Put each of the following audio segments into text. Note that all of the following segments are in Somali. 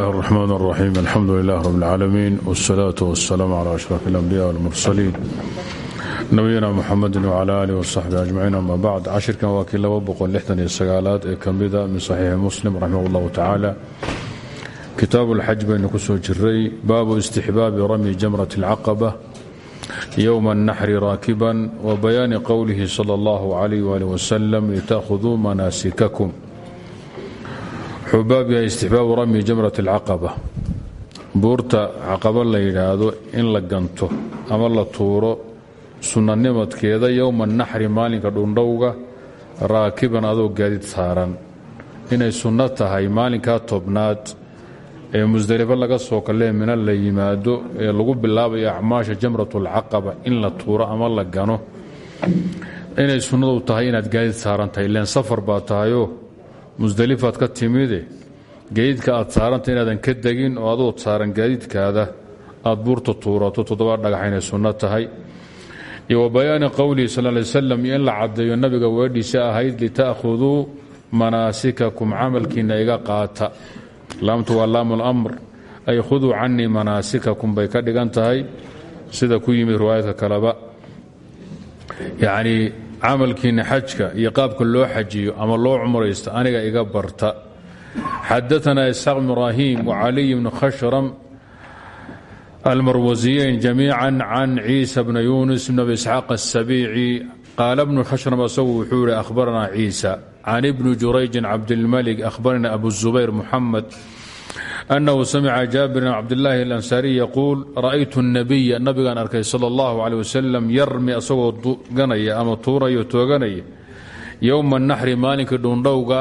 الله الرحمن الرحيم الحمد لله رب العالمين والصلاة والسلام على أشرف الأنبياء والمرسلين nabiyina mxamedi wcala alih wsaxbi ajmaciin ama bacd cashirkan waa kii laba boqol lixdan iyo sagaalaad ee ka mida min saxiixi muslim raximah اllahu tacaala kitaabu اlxaj baynu ku soo jiray baabu istixbaabi ramyi jamrat اlcaqaba yowma اnaxri raakiban wa bayaani qowlihi salى اllahu alayh wali wasalam litaakhuduu manaasikakum wuxuu baab yahay istixbaabu ramyi jamrat اlcaqaba buurta caqaba la yidhaahdo in la ganto ama la tuuro sunanimadkeeda yowma naxri maalinka dhundhowga raakiban adoo gaadiid saaran. Inay sunno tahay maalinkaa tobnaad ee musdelifo laga soo kalee mina la yimaado ee lagu bilaabayo acmaasha jamratulcaqaba in la tuuro ama la gano. Inay sunnadu tahay inaad gaadiid saaran tahay ileen safar baa tahayoo musdelifaad ka timide gaadiidka aad saaranta inaadan ka degin oo adood saaran gaadiidkaada aad buurta tuurato toddoba dhagax inay sunno tahay iyo wabayaani qowlihi sal ly slam iyo in la caddeeyo nabiga weedhiisa ahayd lita'khuduu manaasikakum camalkiina iga qaata laamtu waa laamu lamr ay khuduu canii manaasikakum bay ka dhigan tahay sida ku yimid riwaayadka kaleba yacnii camalkiina xajka iyo qaabka loo xajiyo ama loo cumraysto aniga iga barta. Xadaanaa isxaaq ibraahim wacaliy bn khashram almarwasiyeyn jamiica can ciisa bna yunis bn abi isxaaq asabiici qaala bnu khashram asagu wuxuu yihi ahbaranaa ciisa. Can ibni jurayjin cabdilmalik ahbarana abu zubayr muxamed annahu samica jaabir bn cabdilaahi alansaariy yaquul ra'aytu nabiya nabigaan arkay sala allahu caleh wasalam yarmi asagoo ganaya ama tuuraya tooganaya yowma naxri maalinkii dhuundhowga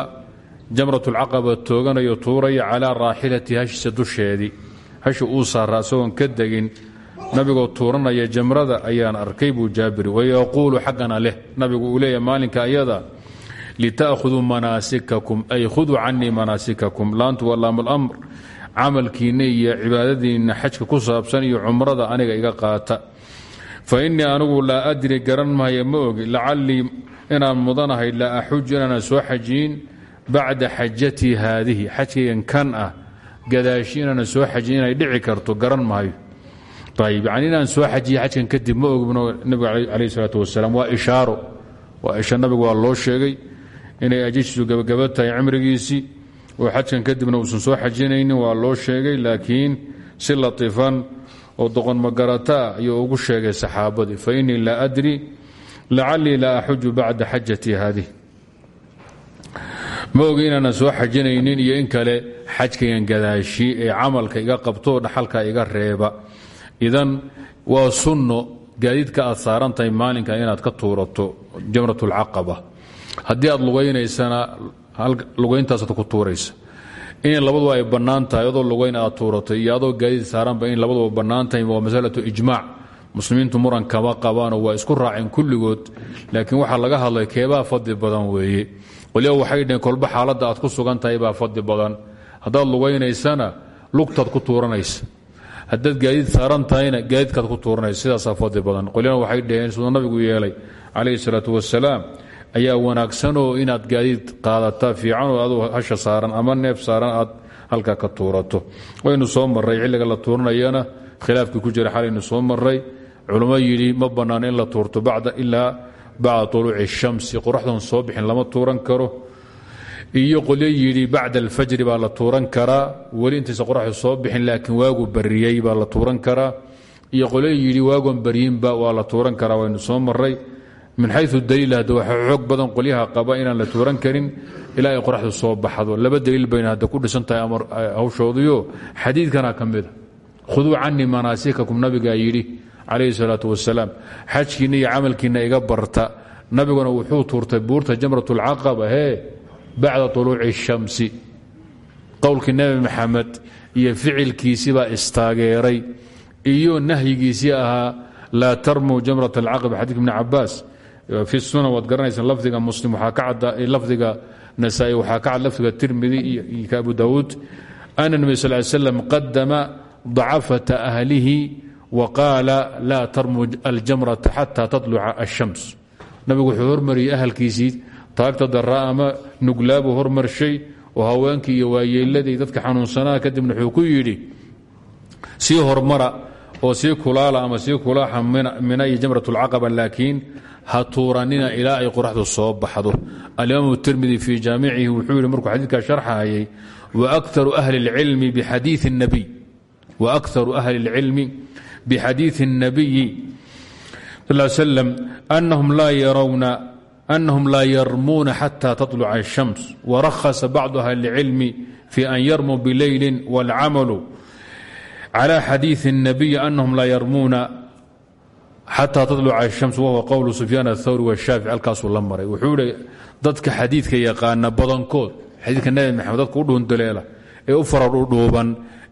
jamratulcaqaba tooganayo tuuraya calaa raaxilati hashiisa dusheedii hashi uu saara asagoon ka degin nabigoo tuuranaya jamrada ayaan arkay buu jaabir wayaquulu xaggana leh nabigu uu leeyahy maalinka ayada lita'khuduu manaasikakum ay khuduu canii manaasikakum laantu waa laamulamr camalkiinna iyo cibaadadiinna xajka ku saabsan iyo cumrada aniga iga qaata fa innii anigu laa adri garan maayo ma ogi lacallii inaan mudanahay laa axuju inaanan soo xajiyin bacda xajatii haadihi xajkaygan kan ah gadaashi inaanan soo xajin inay dhici karto garan maayo ayb yani inaan soo xajiya xajkan kadib ma ogibno nabiga calayh isalaatu wasalaam waa ishaaro waa isha nabigu waa loo sheegay inay ajishiisu gabagaba tahay cimrigiisii oo xajkan kadibna uusan soo xajinaynin waa loo sheegay laakiin si latifan oo doqon magarataa ayuu ugu sheegay saxaabadii. Fa innii laa adri lacallii laa axuju bacda xajatii haadih. Ma ogi soo xajinaynin iyo in kale xajkayan gadaashi ee camalka iga qabto dhaxalka iga reeba. Idan waa sunno gaadiidka aad saaran maalinka inaad ka tuurato jamratulcaqaba haddii aad lugaynaysana lugayntaasaad ku tuuraysa. In labaduba ay bannaan tahay adoo lugayn aad tuurato iyo adoo in labaduba bannaan waa masalatu ijmaac muslimiintu muran kama qabaanoo waa isku raaceen kulligood laakiin waxaa laga hadlay keebaa fadli badan weeye. Qolya waxay dhaheen kolba xaaladda aad ku sugan tahay baa badan. Haddaad lugaynaysana lugtaad ku tuuranaysa. Haddaad gaadiid saaran tahayna gaadiidkaad ku tuuranaysa sidaasaa fadli badan. Qolyana waxay dhaheen siduu nabigu yeelay calayhi salaatu wasalaam ayaa wanaagsanoo inaad gaadiid qaadata fiicanoo aduu hasha saaran ama neef saaran aad halkaa ka tuurato. Waynu soo marray xilliga la tuuranayana khilaafkii ku jira xalaynu soo marray. Culummo yidhi ma bannaan in la tuurto ilaa bacda uluuci shamsi qoraxdan soo bixin lama tuuran karo. Iyo qolyo yidhi bacda alfajri baa la tuuran karaa weli intaysa qoraxdu soo bixin laakiin waagu bariyey baa la tuuran karaa. Iyo qolyo yidhi waagon baryinba waa la tuuran karaa waynu soo maray min xayu daliil hadda xoog badan qolyaha qaba inaan la tuuran karin ilaa ay qoraxdu soo baxdo. Laba daliil bayna hadda ku dhisan tahay amar hawshoodiyo xadiidkana ka mida khuduu canii manaasikakum nabigaa yidhi calayhi salaatu wasalaam xajkiinna iyo camalkiinna iga barta. Nabiguna wuxuu tuurtay buurta jamratulcaqaba hee bacda uluuci shamsi. Qowlkii nebi maxamed iyo ficilkiisibaa istaageeray. Iyo nahyigiisii ahaa laa tarmuu jamrat alcaqaba xadiidka ibni cabaas fi sunan waad garanaysaan lafdiga muslim waxaa ka cad lafdiga nasaa-i ka cad lafdiga tirmidi iyo ka abu daawuud ana nebi sal ly slam qadama ahlihi wa qaala laa tarmuu aljamrata xata taluca ashams nabigu wuxuu hormariyey ahalkiisii taagta daraa ama nuglaabuu hormarshay oo haweenkii iyo waayeeladii dadka xanuunsanaa kadibna wuxuu ku yidhi sii hormara oo sii kulaala ama sii kulaaxa mina iyo jamratulcaqaba laakiin ha tuuranina ilaa ay qoraxdu soo baxdo alimaamu tirmidi fii jaamicihi wuxuu yidhi markuu xadiidkaa sharxayay waaktaru ahli اlcilmi bixadiii الnabiy waaktaru ahli اlcilmi bixadiiثi الnabiyi sal slam anahum laa yarawna أنهم لا يرمون حتى تطلع الشمس ورخص بعض أهل العلم في أن يرموا بليل والعمل على حديث النبي xataa tadluca ashamsu wahuwa qowlu sufyaan athawri washaafic halkaasuu la maray. Wuxuu hi dadka xadiidka yaqaana badankood xadiidka nebi maxamed dadka u dhuundaleela ee u faradhudhuuban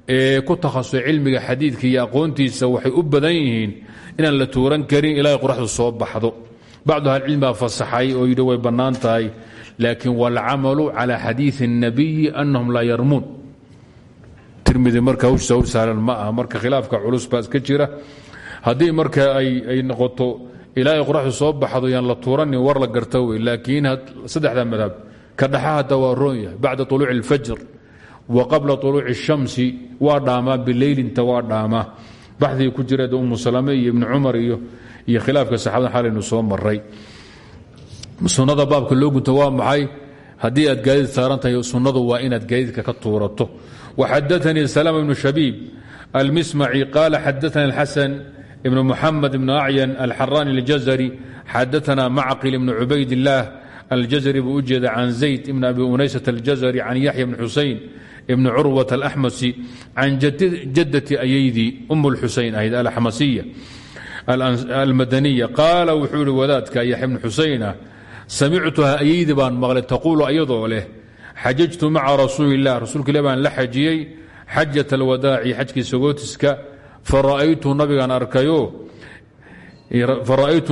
ee ku takhasua cilmiga xadiidka iyo aqoontiisa waxay u badan yihiin inaan la tuuran karin ilaahay qoraxdu soo baxdo. Bacdu ahlicilmigaa fasaxay oo yidhi way bannaan tahay laakiin walcamalu calaa xadiidi الnabiyi anahum laa yarmuun. Tirmidi marka hawsawr sahlan ma aha marka khilaafka culus baa iska jira haddii marka ay noqoto ilaa ay qoraxdu soo baxdo yaan la tuuranin war la garta wey laakiin saddexda madhab ka dhaxa hadda waa roon yahay bacda طuluuci اlfajr wa qabla طuluuci الshamsi waa dhaamaa bileylinta waa dhaamaa baxdii ku jira umu salame iyo ibni cumar iyo iyo khilaafka saxaabada xalaynu soo maray sunnada baabka loo gunta waa maxay haddii aad gaadiid saaran tahay sunnadu waa inaad gaadiidka ka tuurato waxadaanii salama ibnu shabiib almismaci qaala xadaana alxasan ibnu muxamed ibnu acyan alxarani aljazari xadaana macqil ibnu cubayd illaah aljazari buu u jeeda can zayd ibn abi unaysat aljazari can yaxya bni xusayn ibn curwat alaxmasi can jadati ayaydii um lxusayn ahayd alaxmasiya almadaniya. Qaala wuxuu ihi wadaadka yaxya bni xusayna samictuha ayaydi baan maqlay taquulu ayadoo leh xajajtu maca rasuuli illah rasuulka ilah baan la xajiyey xajat alwadaaci xajkii sagootiska fara'aytu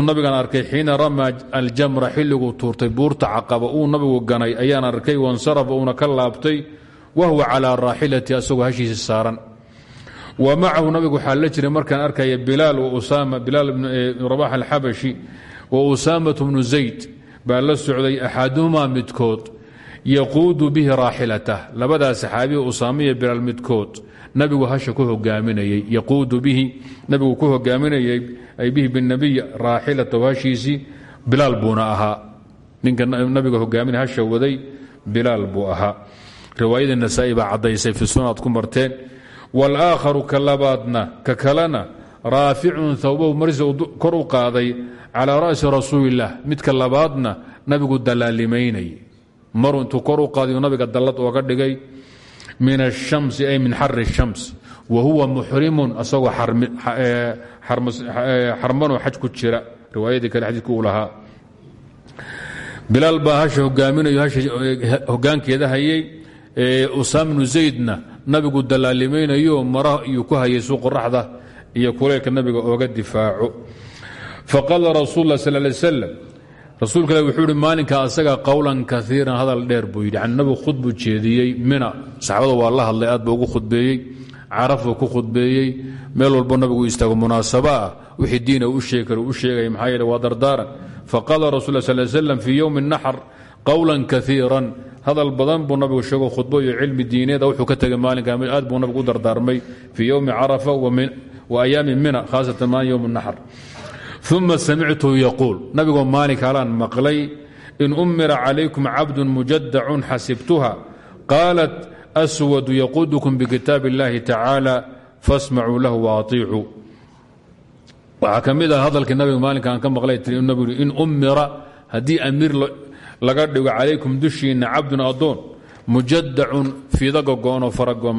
nabigaan arkay xiina rama aljamra xilliguu tuurtay buurta caqaba uu nabigu ganay ayaan arkay wansarafa uuna ka laabtay wahuwa calaa raaxilati asagoo saaran. Wa macahu nabigu waxaa la jiray markaan arkaya bilaal bilaal ibn rabax alxabashi wa usaamatu bnu zayd baa la socday axaduhumaa midkood yaquudu bihi raaxilatah labadaa saxaabiya usaamiya bilaal midkood nabigu hasha ku hogaaminayey yaquudu bihi nabigu ku hogaaminayey ay bihi binabiy raaxilatahu hashiisii bilaal buuna ahaa. Ninka nabiga hogaaminay hasha waday bilaal buu ahaa. Riwaayada nasaa-i baa caddaysay fi sunaad ku marteen wاlaakharu ka labaadna ka kalena raaficun thawbahu marisa kor u qaaday calaa ra'si midka labaadna nabigu dalaalimaynay maruu intuu kor nabiga dallad ooga dhigay min الshamsi ay min xari الshams wa huwa muxrimun asagoo xarmanoo xaj ku jira riwaayadii kale xadiidku uu lahaa bilaal baa hasha hogaaminayo hasha hogaankeeda hayay usaam bnu zaydna nabigu dalaalimaynayo mara iyuu ku hayay suu qoraxda iyo kuleylka nabiga ooga difaaco faqaala rasul lah sal lay slam rasuulka ilah wuxuu ihi maalinka asaga qowlan kaiiran hadal dheer buu yidhi. Yani nabigu khud buu jeediyey mina saxaabada waa la hadlay aad buu ugu khudbeeyey carafuu ku khudbeeyey meel walbo nabigu istaago munaasaba ah wixii diina u sheegi kara u sheegaya maxaa yeele waa dardaaran. Faqaala rasul sal slam fii yowmi naxr qowlan kaiiran hadal badan buu nabigu sheego khudbo iyo cilmi diineeda wuxuu ka tegay maalinka aad buu nabigu u dardaarmay fii yowmi carafa wa ayaami mina khaasatan maan yowm naxr uma samictuhu yaquul nabigoo maalinka alaan maqlay in umira calaykum cabdun mujadacun xasibtuha qaalat aswadu yaquudukum bikitaab اllahi tacaala fasmacuu lahu waaطiicuu waxaa ka mid ah hadalkii nabiga maalinka aan ka maqlay tii nabigu in umira haddii amiir laga dhigo calaykum dushiinna cabdun adoon mujadacun fida gogoonoo faragoon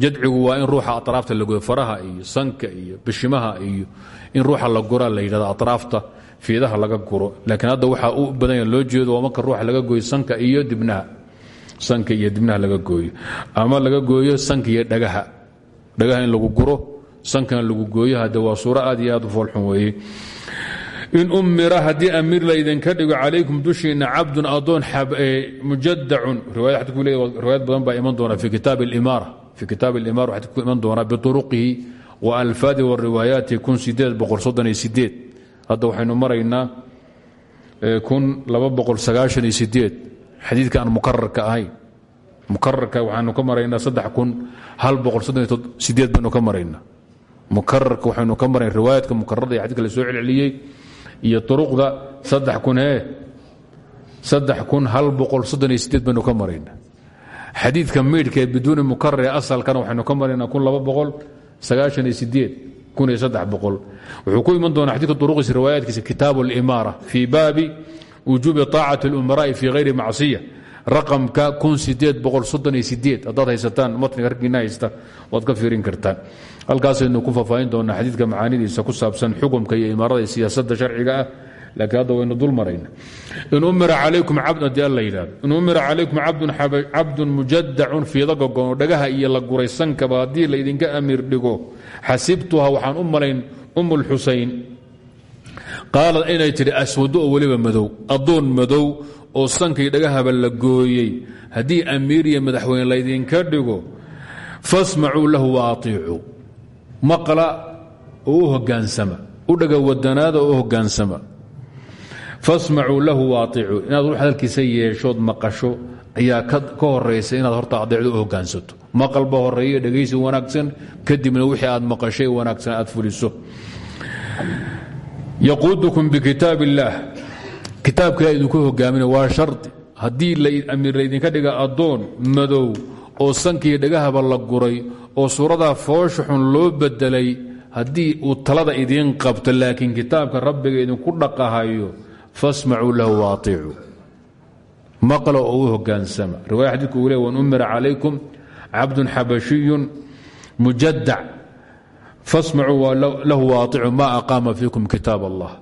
jadcigu waa in ruuxa atraafta la goyo faraha iyo sanka iyo bishimaha iyo in ruuxa la guraa la yidhahdo atraafta fiidaha laga guro. Laakiin hadda waxaa u badanya loo jeedo waa marka ruuxa laga gooyo sanka iyo dibnaha. Sanka iyo dibnaha laga gooyo. Ama laga gooyo sanka iyo dhagaha. Dhagaha in lagu guro sankana lagu gooyo hadde waa suuro aad iyo aad u foolxun weeye. In umira haddii amiir laydinka dhigo calaykum dushiina cabdun adoon mujadacun riwaayad badan baa iman doona fi kitaab اlimaara fi kitaab اlimara waxaad ku iman doonaa biuruqihi wa alfaadi wariwaayaati hadda waxaynu maraynaa xadiidka aan mukararka ahayn mukararka waxaanu ka maraynaa baynu ka maraynaa mukararka waxaynu ka marayn riwaayadka mukararada iyo xadidka la soo celceliyey iyo turuqda baynu ka maraynaa xadiidka maydhka biduuni mukarari asalkan waxaynu ka marayna wuxuu ku iman doonaa xadiidka duruqis riwaayaadkiisa kitaabu alimaara fii baabi wujuubi taacati اlumaraa'i fii hayri macsiya raqamka haddaad haysataan matniga raggiina haysta waad ka fiirin kartaan halkaasaynu ku faafaahin doonaa xadiidka macaanidiisa ku saabsan xukumka iyo imaarada iyo siyaasadda sharciga ah laakiin hadda waynu dul marayna in umira calaykum cabdun alla yidhahdo in umira calaykum cabdun mujadacun oo dhagaha iyo la guray sankaba haddii laydinka amiir dhigo xasibtuha waxaan u malayn um lxusayn qaalad inay tidhi aswado oo weliba madow oo sankii dhagahaba la gooyey. Haddii amiir iyo madaxweyne laydinka dhigo fasmacuu lahu waaطiicuu maqla oo u hogaansama u oo u fasmacuu lahu waaicuu inaad wax hadalkiisa yeeshood maqasho ayaa ka horaysa inaad horta adeecdo hogaansato. Maqalba horeeye dhegaysi wanaagsan kadibna wixii aad maqashay wanaagsan aad fuliso. Yaquudukum bikitaab illaah kitaabka idinku hogaamin waa shardi. Haddii amiir laydinka dhiga addoon madow oo sankii dhagahaba la guray oo suuradaa foosha xun loo bedelay haddii uu talada idiin qabto laakiin kitaabka rabbiga idinku dhaqahayo fasmacuu lahu waaicuu maqla oo u hogaansama. Riwaya xadidku uu le wan umira calaykum cabdun xabashiyun mujadac fasmacuu lahu waaicuu ma aqaama fiikum kitaab allah.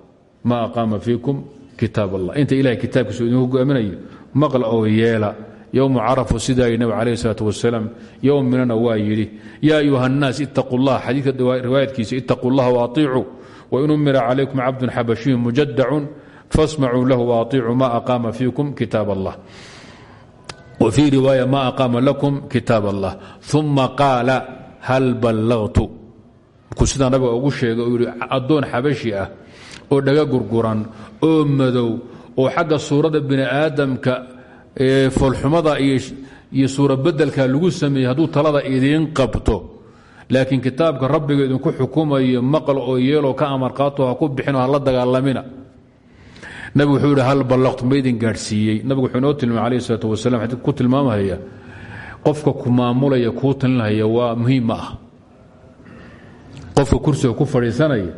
Ma aqaama fiikum kitaab allah. Inta ilahay kitaabkiisu idinku hogaaminayo maqla oo yeela. Yowmu carafu sidaa nabig calayh salaat wasalaam. Yowm minana waa yidhi yaa ayuha annaas itaquu llah xadiidka riwaayadkiisa itaquu llaha waaطiicuu wain umira calaykum cabdun xabashiyun mujadacun fasmacuu lahu waaطiicuu ma aqaama fiikum kitaab allah. Wa fii riwaaya ma aqaama lakum kitaab allah. Uma qaala hal ballagtu? Markuu sidaa nabiga ugu sheegay uu yidhi addoon xabashi ah oo dhaga gurguran oo madow oo xagga suuradda bini aadamka foolxumada iyo suurabedelka lagu sameeyey hadduu talada idiin qabto. Laakiin kitaabka rabbiga idinku xukumayo maqal oo yeeloo ka amarqaato ha ku bixinoo hala dagaalamina nabigu wuxuu yidhi hal ballaqtu ma idin gaadhsiiyey? Nabigu wuxuu inoo tilmaamay alayh isalaat wasalam xadiidka ku tilmaamahaya. Qofka ku maamulaya kuu talinhaya waa muhiim ma ah qofka kursiga ku fadhiisanaya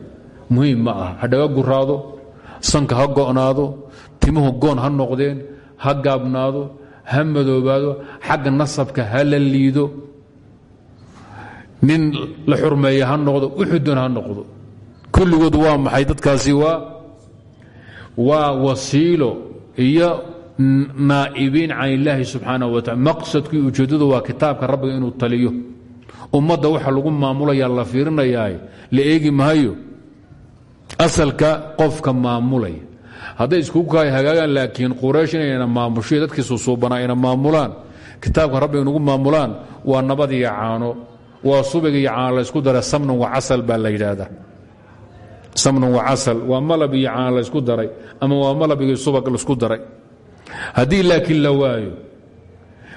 muhiim ma ah ha dhaga guraado sanka ha go'naado timuhu goon ha noqdeen ha gaabnaado ha madoobaado xagga nasabka ha la liido. Nin la xurmeeya ha noqdo uxudun ha noqdo. Kulligood waa maxay? Dadkaasi waa waa wasiilo iyo naa'ibiin can illaahi subxaanaه wa tacala. Maqsadkii ujeeddadu waa kitaabka rabbiga inuu taliyo. Ummadda waxa lagu maamulayaa la fiirinayaa la eegi mahayo asalka qofka maamulaya. Hadday iskugu kaay hagaagaan laakiin quraysh inayna maamusho dadkii susuubanaa ayna maamulaan. Kitaabka rabbiga nagu maamulaan waa nabad iyo caano waa subig iyo caano laysku daray samnan wa casal baa la yidhaahdaa samnan wa casal waa malab iyo caano laysku daray ama waa malab iyo subag laysku daray. Haddii laakiin la waayo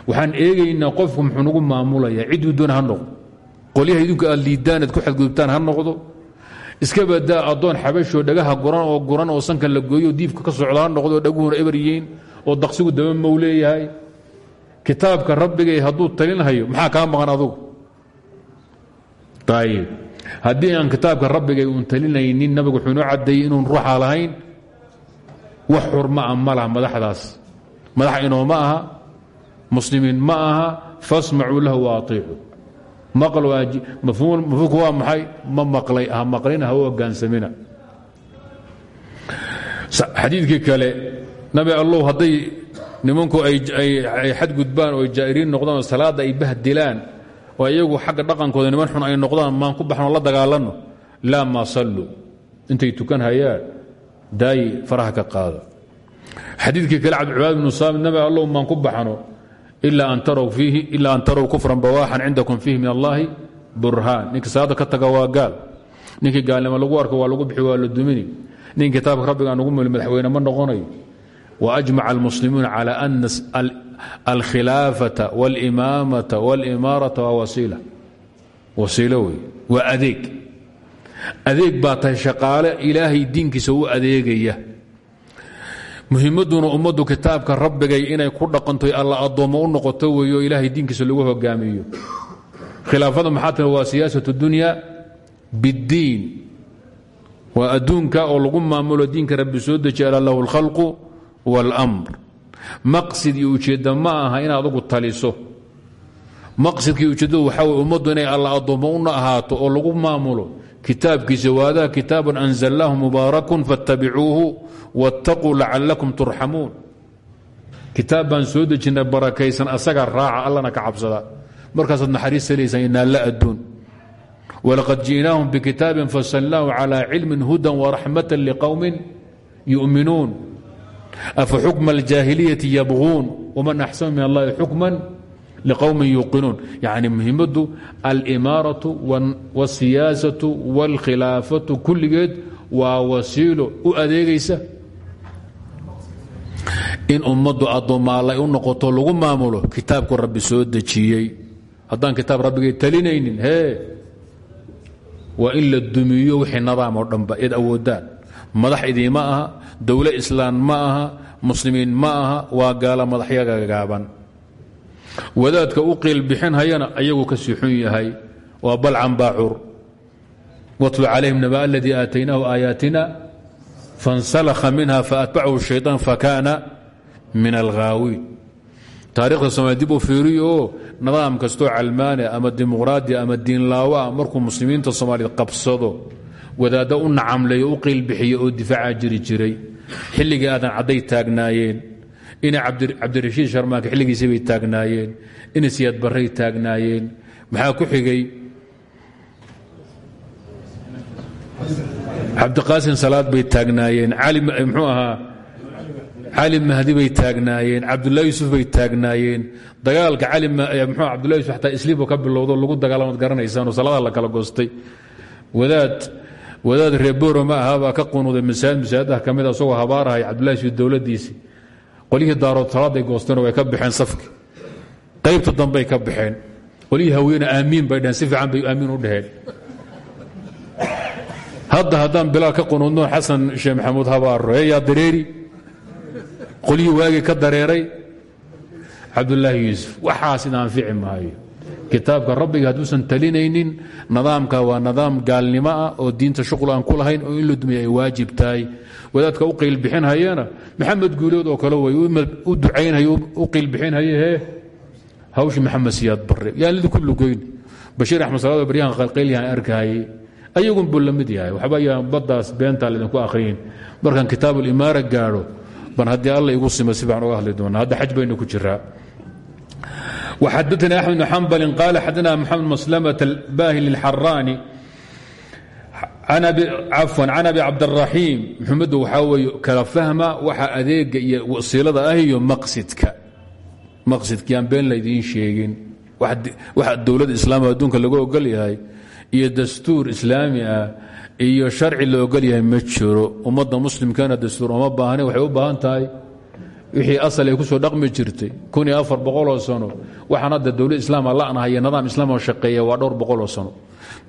waxaan eegaynaa qofku muxuu nagu maamulaya cidduu doon ha noqdo. Qolyaha idinku aad liidaan aad ku xadgudubtaan ha noqdo. Iska badaa addoon xabashoo dhagaha guran oo guran oo sanka la gooyo diifka ka socda ha noqdo oo dhaguhuna oo daqsigu daba mow leeyahay. Kitaabka rabbigay hadduu talinhayo maxaa kaa maqan adugu? Ayib haddii aan kitaabka rabbigay uun talinaynin nabigu wuxuu inoo caddeeyey inuun ruuxa lahayn wax xurma a ma laha madaxdaas. Madax inooma aha muslimiin ma aha fasmacuu lahu waaطiicuu mafhuumku waa maxay? Ma malay ha maqlina ha u hogaansamina. Kale nabi allow hadday nimanku ay xadgudbaan oo jaa'iriin noqdaan oo salaadda ay bahdilaan oo iyagu xagga dhaqankooda niman xun ay noqdaan maan ku baxno la dagaalanno laa maa salluu intay tukan hayaan daayi faraha ka qaada xadiidkii kale cabdicibaad bnu saamid nabi allow maan ku baxno ila an tarow kufran bawaaxan cindakum fiihi min allahi burhaan. Ninka salaada ka taga waa gaal. Ninkii lagu arko waa lagu bixi waa la dumini. Nin kitaabka rabbiga nugu muli madaxweyne ma noqonayo. Waajmaca almuslimuuna cala ana alkhilaafata wاlimaamata wاlimaarata waa wasiila wasiilo wey waa adeeg adeeg baa tahay shaqaale ilaahay diinkiisa u adeegaya muhimaduna ummaddu kitaabka rabbigay inay ku dhaqanto alla addoommo u noqoto weeyo ilaahay diinkiisa lagu hogaamiyo khilaafada maxaa tira waa siyaasat dunya biddiin waa adduunka oo lagu maamulo diinka rabbi soo deji ala lahu اlkhalqu wاlmr maqsid iyo ujeedda ma aha inaad adugu taliso. Maqsidkii ujeeddadu waxaa wey ummaddu inay alla addoommo una ahaato oo lagu maamulo. Kitaabkiisa waadaha kitaabun anzalnaahu mubaarakun fattabicuuhu wattaquu lacallakum turxamuun. Kitaab baan barakaysan asaga raaca allana ka cabsada. Markaasaad naxariis salaysaan inaalla adduun. Walaqad ji'naahum bikitaabin fasalnaahu calaa cilmin hudan waraxmatan liqowmin yu'minuun afa xukma aljaahiliyati yabquun wman axsanu min allahi xukman liqowmin yuuqinuun yacni muhimaddu alimaaratu wاsiyaasatu wاlkhilaafatu kulligeed waa wasiilo u adeegaysa. In ummaddu addoommaallay u noqoto lagu maamulo kitaabku rabbi soo dejiyey. Haddaan kitaab rabbigay talinaynin hee? Waa in la dumiyo wixii nidaam oo dhanba eed madax idiima aha dowle islaan ma aha muslimiin ma aha waa gaala madaxyaga gaaban. Wadaadka u qiil bixinhayana ayagu ka sii xun yahay waa balcan baacur watlu calayhim naba aladii aataynaahu aayaatina fansalakha minha faatbacahu shayطaan fakaana min alghaawiin taarikhda somaali dib u fiiriyo nidaam kastoo calmaania ama dimuqraadiya ama diinlaawo ah markuu muslimiinta soomaaliyeed qabsado wadaaddo u nacamleeyo u qiilbixiya oo difaaca jiri jiray xilligii aadan cadday taagnaayeen ina cabdirashiid sharmaanka xilligiisii bay taagnaayeen ina siyaad barray taagnaayeen. Maxaa ku xigay? Cabdiqaasin salaad bay taagnaayeen mxuu ahaa? Cali mahdi bay taagnaayeen cabdullahi yuusuf bay taagnaayeen. Dagaalka mxu abdullahi yusuf xataa isliibo ka bilowdo lagu dagaalamad garanaysaan oo saladaha la kala goostay. Wadaad wadaad reeboro ma aha baa ka qunuuday masaajid masaajadaha ka mid asagoo habaarahay cabdullahi yusuf dowladdiisii qolyihii daarood goosteen way ka baxeen safki. Qaybta dambey ka baxeen. Qolyihii haweene aamiin bay dheheen si bay aamiin u dheheen hadda haddaan bilaal ka qunuudno xasan sheekh maxamuud habaaro yaa dareeri. Qolyihii waagii ka dareeray cabdulaahi yuusuf waxaas id anfici maayo kitaabka rabbiga hadduusan talinaynin nidaamka waa nidaam gaalnimo ah oo diinta shuqul aan ku lahayn oo in la dumiya waajib tahay. Wadaadka u qiilbixinhayana maxamed guulood oo kale way u ducaynhay u qiilbixinhaye hee. Hawshii maxamed siyaad barre yaan lidinku lugoyn bashiir axmed salaado baryahan qalqaylyahan arkahayey ayagun buu la mid yahay. Waxba ayaan baddaas beentaa laydinku akhriyin markaan kitaabulimaara gaadho ban haddii alla igu sima si uga hadli doonaa. Hadda xaj ku jiraa وxadثnي أحمد بن حنبل قال xadثna محمد مسلمة الbاhل الحراني cafوا عن أبي cabدالرaحيم محمد waxaa wey kala fahma waxa adeega iyo wasiilada ah iyo maqsidka maqsidkiyaan been laydiin sheegin waxa dowladda islaamka adduunka lagu ogol yahay iyo dastuur islaami ah iyo sharci la ogol yahay ma jiro ummadda muslimkana dastuur uma baahne waxay u baahan tahay wixii asal ay ku soo dhaqmi jirtay kun iyo afar boqoloo sano waxaan hadda dowlad islaama la'nahaye nidaam islaamo shaqeeya waa dhowr boqoloo sano.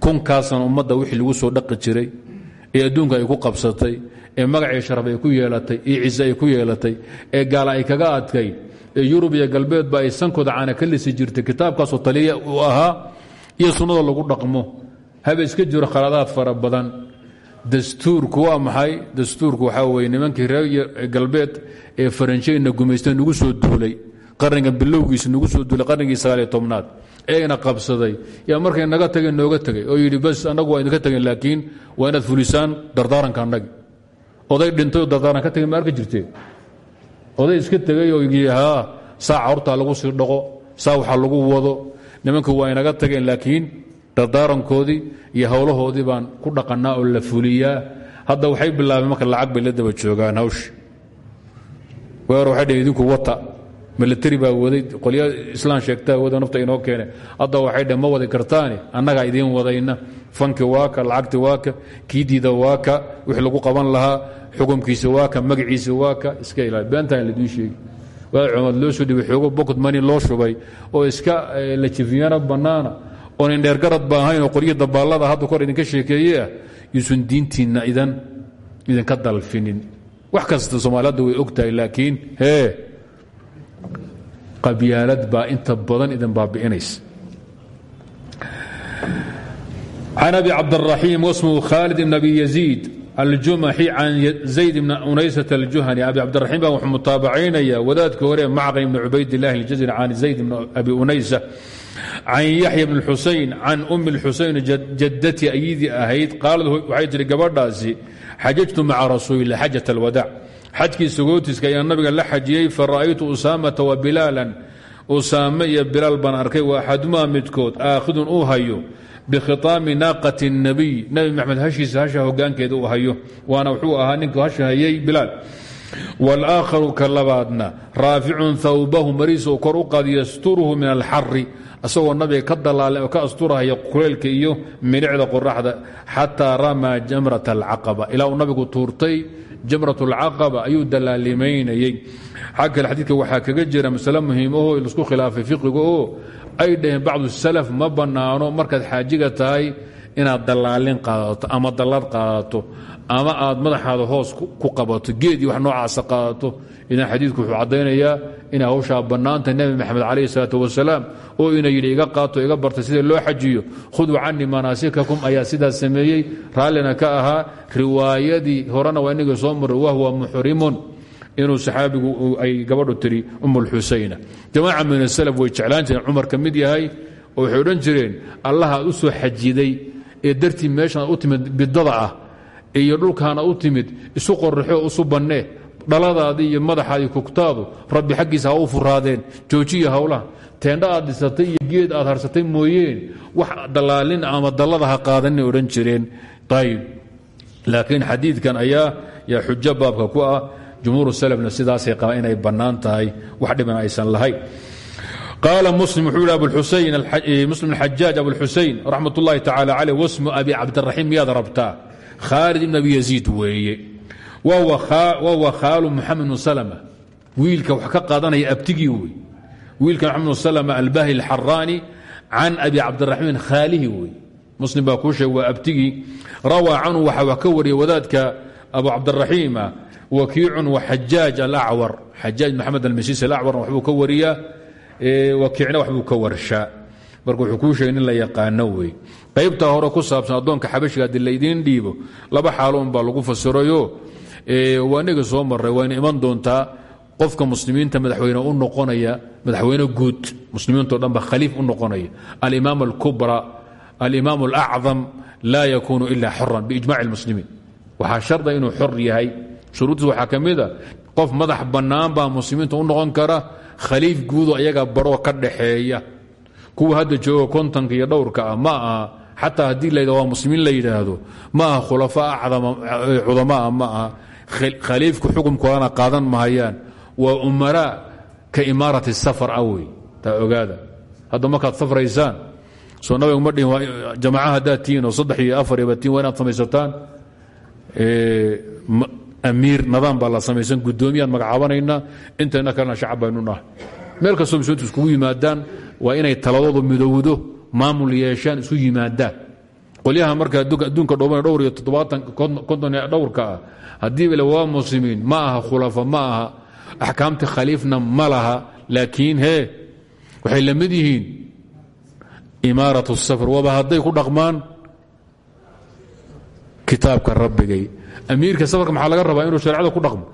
Kunkaasna ummadda wixii lagu soo dhaqi jiray ee adduunka ay ku qabsatay ee magacii sharaf ay ku yeelatay iyo ciise ay ku yeelatay ee gaala ay kaga adkay ee yurub iyo galbeedba ay sankooda caana ka lisi jirtay kitaabkaasoo taliya uu ahaa iyo sunnada lagu dhaqmo. Haba iska jiro khaladaad fara badan dastuurku waa maxay? Dastuurku waxaa weye nimankii reer galbeed ee faranjeyna gumaystay nagu soo duulay qarniga bilowgiisa nagu soo duulay qarnigii sagaaliyo tobnaad eegna qabsaday. Yaa markay naga tageen nooga tegay oo yidhi bas annagu waa idinka tageen laakiin waa inaad fulisaan dardaaranka annagi. Oday dhintayoo dardaaran ka arki jirteen oday iska tegay oo haa saa carurtaa lagu sii dhaqo saa waxaa lagu wado nimanku waa inaga tageen laakiin dardaarankoodii iyo howlahoodii baan ku dhaqannaa oo la fuliyaa. Hadda waxay bilaabeen marka lacag bay la daba joogaan hawshi weer waxay dheen idinku wata. Milatari baa waday qolya islaan sheegtaa wada nafta inoo keene hadda waxay dheen ma kartaani annagaa idiin wadayna. Fanki waaka lacagti waaka kiidiida waaka wixii lagu qaban lahaa xukumkiisa waaka magaciisa waaka iska ilaali beentaan laidiin sheegi waa cumad loo soo dhibay xoogo bokod mani loo shubay oo iska la jifiyana bannaana oon indheergarad ba ahayn oo qoryo dabaallada hadda kor idinka sheekeeye ah yuusan diintiinna idinka dalfinin. Wax kasta soomaaliyadda way og laakiin hee qabyaalad baa inta badan idin baabi'inaysa can abi cabdالraxiim wasmuhu khaalid ibn abi yaziid aljumaxi can zayd bn unaysat aljuhani. Abi cabdiraxiim baa wuxuu mutaabacaynaya wadaadka hore macqan ibn cubaydillahi aljazri can zayd bn abi unaysa can yaxya bn xusayn can ummi xusayn jadati ayadii ahayd qaalad waxay tihi gabadhaasi xajajtu maca rasuulilah xajat alwadaac xajkii sagootiska ayaa nabiga la xajiyey fara'aytu usaamata wa bilaalan usaame iyo bilaal baan arkay wa axadumaa midkood aakhidun uu hayo bikhitaami naaqati nabiy nabi maxamed hashiisa hasha hogaankeeda uu hayo waana wuxuu ahaa ninka hasha hayay bilaal. Walaakharu ka labaadna raaficun thawbahu mariisa uu kor u qaad yasturuhu min alxari asagoo nabiga ka dalaalay oo ka asturahaya kuleylka iyo milicda qoraxda xataa ramaa jamrat اlcaqaba ilaa uu nabigu tuurtay jamrat اlcaqaba ayuu dalaalimaynayey xag kale xadiidka waxaa kaga jira masale muhiimaho la isku khilaafay fiqiga oo ay dhaheen bacdu salaf ma bannaano markaad xaajiga tahay inaad dallaalin qaadato ama dallad qaadato ama aad madaxaada hoos ku qabato geedii wax noocaasa qaadato idan xadiidku wuxuu caddaynayaa inay hawshaa bannaantahay nebi maxamed calayhi salaatu oo ina yidhi qaato iga bartay sida loo xajiyo khuduu canii manaasikakum ayaa sidaas sameeyey. Raallina ka ahaa riwaayadii horena waa inagii soo maray wahwa muxrimun inuu saxaabigu ay gabadhu tiri um اlxusayna jamaaca min aslf way jeclaan jireen cumar yahay oo waxay jireen allah u soo xajiday ee dartii meeshaan u timid bidada ah iyo dhulkaana u timid isu qoraxo isu bannee dhaladaadii iyo madaxaadii kugtaadu rabbi xaggiisa ha u furaadeen joojiya howlaha teendha aad dhisatay iyo geed aad harsatay mooyeen wax dalaalin ama dallada ha qaadanay odhan jireen. Ayb laakiin xadiidkan ayaa yaa xujo baabka ku ah jumhuur slfna sidaasay qabaan inay bannaan tahay wax dhiban aysan lahayn qaala muslim wuxuu yihi muslim alxajaaj abuاlxusayn raxmat ullahi tacaala caleyh wasmu abi cabdiraxiim miyaad rabtaa? Khaalid ibn abi yaziid weeye. Wahuwa khaalu muxamed bnu wiilka wax ka qaadanaya abtigii wey wiilka maxamed bnu salma albahli alxaraani can abi cabdiraxiim khaalihi wey muslim baa kuu sheeg waa abtigii. Rawaa canhu waxa wax ka wariyay wadaadka abu cabdiraxiima wakiicun waxajaaj alacwar xajaaj maxamed almasiis alacwarna waxbuu ka wariyaa wakiicna waxbuu ka warshaa. Marka wuxuu kuu sheegay nin la yaqaano wey. Qaybtaa hore ku saabsan addoonka xabashiga haddii laydiin dhiibo laba xaalo un baa lagu fasirayo. Waa niga soo maray wayna iman doontaa qofka muslimiinta madaxweyne u noqonaya madaxweyne guud muslimiintao dhan ba khaliif u noqonaya. Alimaam alkubra alimaam alacdam laa yakuunu ila xoran biijmaci اlmuslimiin waxaa sharda inuu xor yahay. Shuruuddiis waxaa ka mid a qof madax bannaan baa muslimiinta u noqon kara khaliif guudo ayaga baroo ka dhaxeeya. Kuwa hadda jooga kontanka iyo dhowrka ah ma aha. Xataa haddii la waa muslimiin la yidhaahdo ma aha khulafaa cudamaa ma aha. Khaliifku xukumkoodana qaadan mahayaan. Waa umaraa ka imaarati safar ah wey ogaada. Hadda markaad safraysaan soo nabiga ma dhihin jamaca haddaad tihiin oo saddex iyo afar iyo batiin waa inaad samaysataan amiir nidaam baa la samaysan. Guddoomiyaad magacaabanaynaa intayna kalena shacab baynu nahay. Meel kastoo muslimiintu iskugu yimaadaan waa inay taladoodu midowdo maamul yeeshaan isu yimaadaan qolyaha marka adduunka dhooban dhowr iyo toddobaatan konton ee dhowrka ah haddiiba le waa muslimiin ma aha khulafa ma aha axkaamta khaliifna ma laha. Laakiin hee waxay la yihiin imaarat safar. Waaba hadday ku dhaqmaan kitaabka rabbigay amiirka safarka maxaa laga rabaa inuu shareecada ku dhaqmo?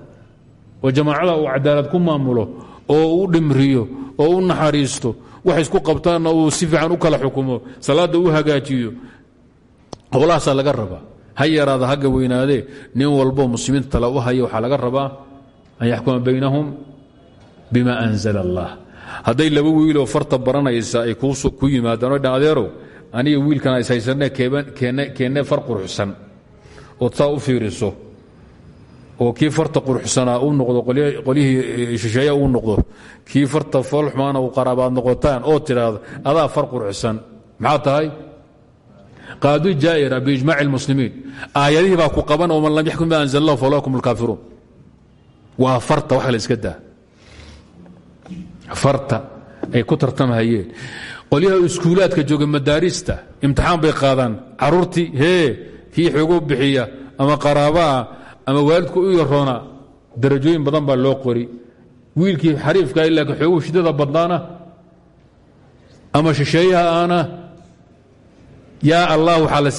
Oo jamaacada uu cadaalad ku maamulo oo u dhimriyo oo u naxariisto waxay isku qabtaanna uu si fiican u kala xukumo salaadda u hagaajiyo. Howlahaasaa laga rabaa. Ha haga weynaadee nin walbo muslimiinta tala u haya waxaa laga rabaa an yaxkuma baynahum bima anzala allah hadday laba wiiloo farta baranaysa ay ku yimaadaan o dhan adeerow aniga wiilkan is haysanee keenne far quruxsan ood saa u fiiriso oo kii farta quruxsanaa uu noqdo qolyihii shisheeya uu noqdo kii farta foolxumaana uu qaraabaad noqotaan oo tidhaahdo adaa far quruxsan. Maxaa tahay? Qaadu jaa'ira biijmaaci اlmuslimiin aayadihii baa ku qaban oo man lam yaxkum bima anzal allah falaakum اlkaafiruun waa farta wax la iska daa. Farta ay ku tartamhayeen qolyaha iskuulaadka jooga madaarista imtixaan bay qaadaan. Caruurtii hee kii xoogo bixiya ama qaraabaa ama waalidku u yaroona darajooyin badan baa loo qori. Wiilkii xariifka laakiin xoogu shidada badnaana ama shisheeyaha aana yaa allah waxaa la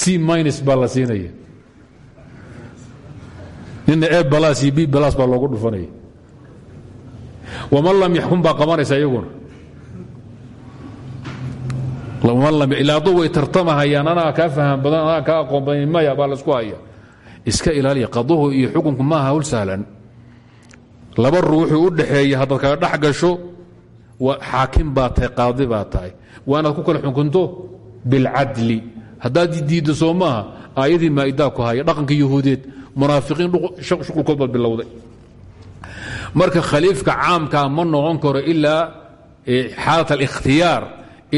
c minus baa la siinaya. Nina e balas iyo b balas baa loogu dhufanaya. Waman lam yaxkum baa qabanaysa iyaguna ilaadu way tartamahayaan anaa kaa faham badan anaa kaa aqoon badan maya baa la isku haya iska ilaaliya qaduhu iyo xukunku maaha hawl sahlan. Laba ruuxuu u dhaxeeya haddaad dhex gasho xaakim baa tahay qaadi baa tahay. Waa inaad ku kala xukunto? Bilcadli. Haddaad diiddo soo maaha aayadii maa'idaa ku haya dhaqanka yahuudeed munaafiqiin shuqulkood baad bilowday. Marka khaliifka caamkaa ma noqon karo ilaa xaalat alikhtiyaar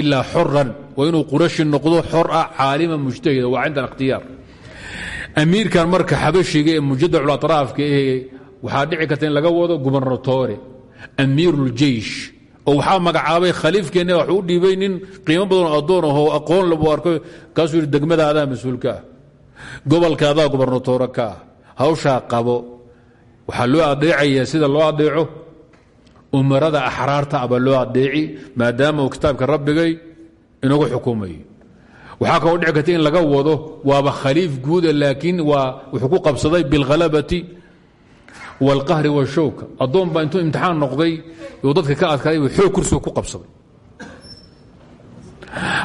ilaa xoran waa inuu qurashi noqdo xor ah caalima mujtahida waa cinda alikhtiyaar amiirkan marka xabashiga ee mujadacu atraafka ee dhici karta in laga wado gubernatore amiiruljeish oo waxaa magacaabay khaliifkeenna wax u dhiibay nin qiimo badanoo addoon ahoo aqoon labu arko kaasuu degmada adaa mas'uulka ah gobolka qabo waxaa loo adeecaya sida loo adeeco umarada axraarta abaa loo adeeci maadaama uu kitaabka rabbigay inagu xukumayo. Waxaa kaloo dhici in laga wado waaba khaliif guuda laakiin waa wuxuu ku qabsaday bilkhalabati wاlqahri wاshowka addoon baa intuu imtixaan noqday uu dadka ka adkaaday xoog kursiga ku qabsaday.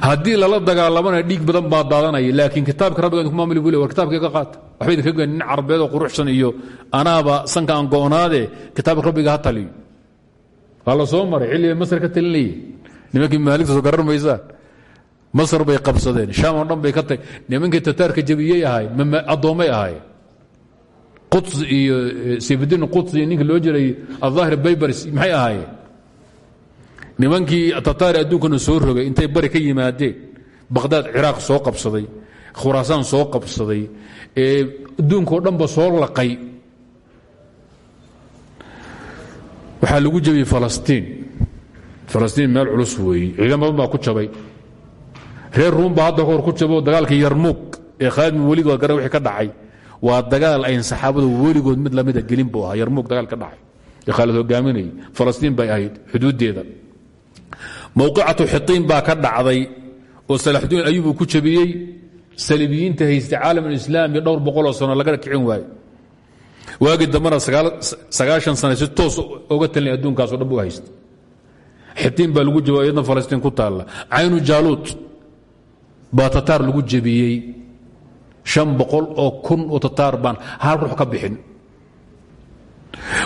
Haddii lala dagaalamana dhiig badan baa daadanaya laakiin kitaabka rabbiga idinku maamuli bule war kitaabka iga qaata. Waxba idinka gani nin carbeed oo quruxsan iyo anaaba sanka aan go'naade kitaabka rabbiga ha taliyo waa la soo maray xilliga masr ka talinayay nimankii maaligta soo garar maysaan masr bay qabsadeen shaam oo dhan bay ka tag nimankii tataarka jabiyey ahay addoommay ahaayeen quds iyo sayfudiin quds iyo ninka loo jiray aلظaahir baybers maxay ahaayeen? Nimankii tataari adduunkana soo rogay intay bari ka yimaadeen. Baqhdaad ciraaq soo qabsaday khuraasaan soo qabsaday ee adduunkao dhanba soo laqay waxaa lagu jabiyey falastiin. Falastiin meel culus weeye ciidan badan baa ku jabay. Reer ruum baa hadda kahor ku jabo dagaalkii yarmuug ee khaalid bin weliid waa gara wixii ka dhacay. Waa dagaal ayn saxaabadu weligood mid lamida gelin buu ahaa. Dagaal ka dhacay. Ee khaalid hogaaminayay falastiin bay ahayd xuduuddeeda. Mowqicatu xitiin baa ka dhacday oo salaxudiin ayub uu ku jabiyey. Saliibiyiinta haystay caalamulislaami dhowr boqoloo sano laga kicin waaye waagii dambena sagaashan sana si toos oga talinay adduunkaaso dhan bu haysta xitiin baa lagu jaba iyadna falastiin ku taalla. Caynu jaaluud baa tataar lagu jebiyey shan boqol oo kun oo tataar baan hal ruux ka bixin.